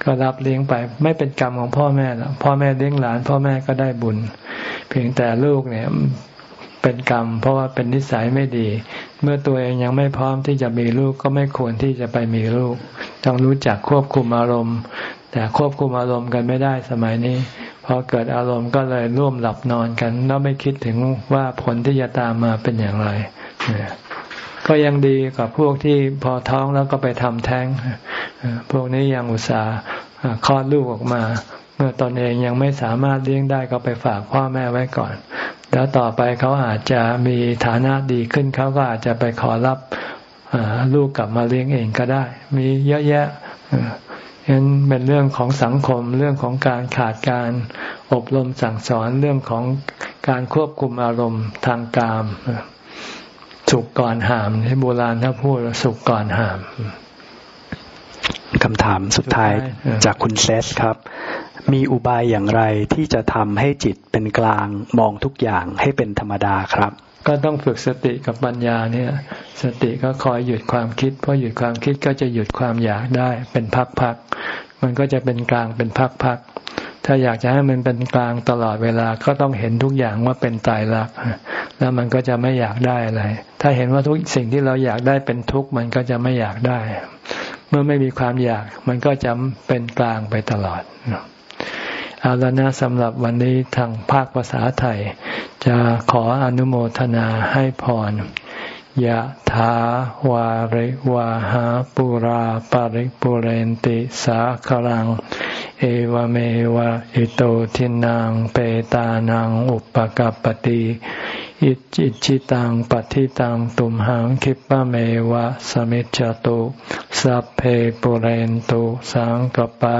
ก็รับเลี้ยงไป ไม่เป็นกรรมของพ่อแม่แล้วพ่อแม่เลี้ยงหลาน พ่อแม่ก็ได้บุญ เพียงแต่ลูกเนี่ยเป็นกรรม เพราะว่าเป็นนิสัยไม่ดี เมื่อตัวเองยังไม่พร้อมที่จะมีลูกก็ไม่ควรที่จะไปมีลูก ต้องรู้จักควบคุมอารมณ์ แต่ควบคุมอารมณ์กันไม่ได้สมัยนี้พอเกิดอารมณ์ก็เลยร่วมหลับนอนกันแล้วไม่คิดถึงว่าผลที่จะตามมาเป็นอย่างไรก็ยังดีกว่าพวกที่พอท้องแล้วก็ไปทำแท้ง พวกนี้ยังอุตส่าห์คลอดลูกออกมา เมื่อตอนเองยังไม่สามารถเลี้ยงได้ก็ไปฝากพ่อแม่ไว้ก่อน แล้วต่อไปเขาอาจจะมีฐานะดีขึ้นเขาก็อาจจะไปขอรับลูกกลับมาเลี้ยงเองก็ได้ มีเยอะแยะ ฉะนั้นเป็นเรื่องของสังคมเรื่องของการขาดการอบรมสั่งสอนเรื่องของการควบคุมอารมณ์ทางกามสุกก่อนหามที่โบราณถ้าพูดสุกก่อนหามคำถามสุดท้ายจากคุณเซสครับ มีอุบายอย่างไรที่จะทำให้จิตเป็นกลางมองทุกอย่างให้เป็นธรรมดาครับ ก็ต้องฝึกสติกับปัญญาเนี่ย สติก็คอยหยุดความคิดพอหยุดความคิดก็จะหยุดความอยากได้เป็นพักๆมันก็จะเป็นกลางเป็นพักๆถ้าอยากจะให้มันเป็นกลางตลอดเวลาก็ต้องเห็นทุกอย่างว่าเป็นตายรักแล้วมันก็จะไม่อยากได้อะไร ถ้าเห็นว่าทุกสิ่งที่เราอยากได้เป็นทุกข์มันก็จะไม่อยากได้ เมื่อไม่มีความอยาก มันก็จะเป็นกลางไปตลอด เอาละนะสำหรับวันนี้ทางภาคภาษาไทย จะขออนุโมทนาให้พรยะถาวาริวาหาปุราปาริปุเรนติสาคลัง เอวเมวะอิโตทินังเปตานังอุปกัปติอิจิจิตังปฏิตังตุมหังคิปะเมวะสมิจจตุสัพเพปุเรนตุสังกปา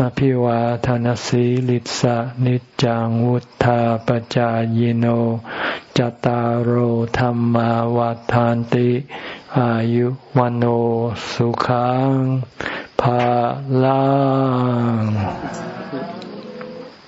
อภิวาทานสีลิสะนิจังวุธาปจายโนจตารโหธรรมวาทานติ อายุวันโอสุขังภาลัง